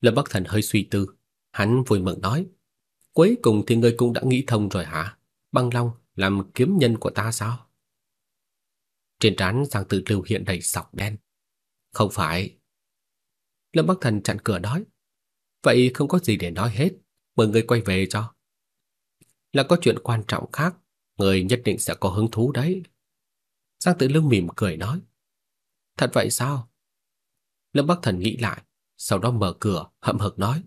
Lâm Bắc Thần hơi suy tư, hắn vui mừng nói, cuối cùng thì ngươi cũng đã nghĩ thông rồi hả? Băng Long làm kiếm nhân của ta sao? Trên trán Giang Tử Lưu hiện đầy sọc đen. Không phải. Lâm Bắc Thần chặn cửa nói, vậy không có gì để nói hết, mời người quay về cho. Là có chuyện quan trọng khác, người nhất định sẽ có hứng thú đấy. Giang Tử Lưu mỉm cười nói, thật vậy sao? Lâm Bắc Thần nghĩ lại, sau đó mở cửa, hậm hực nói,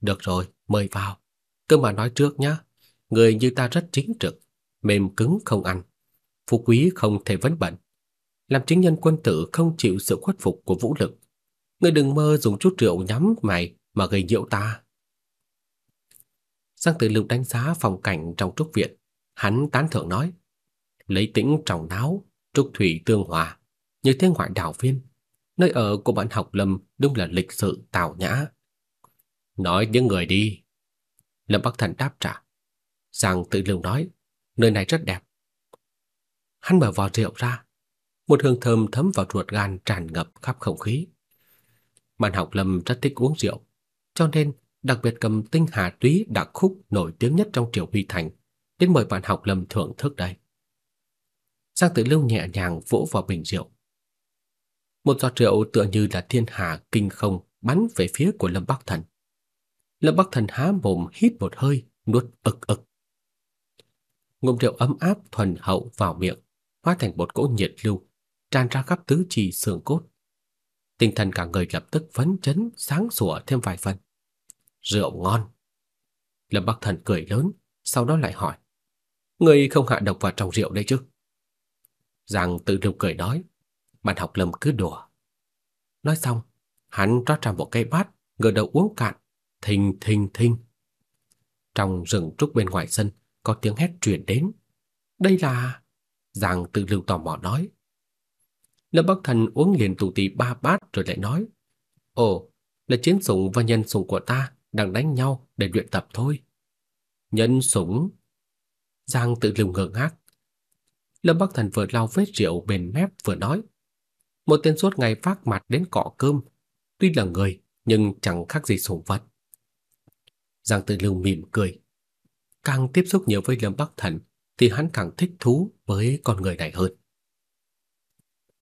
được rồi, mời vào. Cơ mà nói trước nhá, người như ta rất chính trực, mềm cứng không ăn, phú quý không thể vấn bận. Làm chính nhân quân tử không chịu sự khuất phục của vũ lực. Người đừng mơ dùng chút rượu nhắm mày mà gây nhiễu ta. Giang Tử Lục đánh giá phong cảnh trong trúc viện, hắn tán thưởng nói: "Lấy tĩnh trọng đáo, trúc thủy tương hòa, như thế ngoại đảo viên, nơi ở của bạn học Lâm đúng là lịch sự tào nhã." "Nói những người đi." Lâm Bắc Thần đáp trả. Giang Tử Lục nói: "Nơi này rất đẹp." Hắn mở vò rượu ra, một hương thơm thấm vào ruột gan tràn ngập khắp không khí. Bạn học Lâm rất thích uống rượu, cho nên đặc biệt cầm tinh hà túy đặc khúc nổi tiếng nhất trong Triều Huy Thành đến mời bạn học Lâm thưởng thức đây. Giang Tử Lưu nhẹ nhàng vỗ vào bình rượu. Một giọt rượu tựa như là thiên hà kinh không bắn về phía của Lâm Bắc Thần. Lâm Bắc Thần há mồm hít một hơi, nuốt ực ực. Ngụm rượu ấm áp thuần hậu vào miệng, hóa thành một cỗ nhiệt lưu tràn ra khắp tứ chi xương cốt. Tinh thần cả người lập tức phấn chấn, sáng sủa thêm vài phần. Rượu ngon. Lâm Bắc Thần cười lớn, sau đó lại hỏi: "Ngươi không hạ độc vào trong rượu đấy chứ?" Giang Tử lưu cười nói: "Bạn học Lâm cứ đùa." Nói xong, hắn rót ra một cái bát, ngửa đầu uống cạn, thình thình thình. Trong rừng trúc bên ngoài sân có tiếng hét truyền đến. Đây là Giang Tự Lưu tò mò nói. Lâm Bắc Thần uống liền tù tì ba bát rồi lại nói. Ồ, là chiến sủng và nhân sủng của ta đang đánh nhau để luyện tập thôi. Nhân sủng? Giang tự lưu ngơ ngác. Lâm Bắc Thần vừa lau vết rượu bên mép vừa nói. Một tên suốt ngày phát mặt đến cọ cơm. Tuy là người, nhưng chẳng khác gì sủng vật. Giang tự lưu mỉm cười. Càng tiếp xúc nhiều với Lâm Bắc Thần, thì hắn càng thích thú với con người này hơn.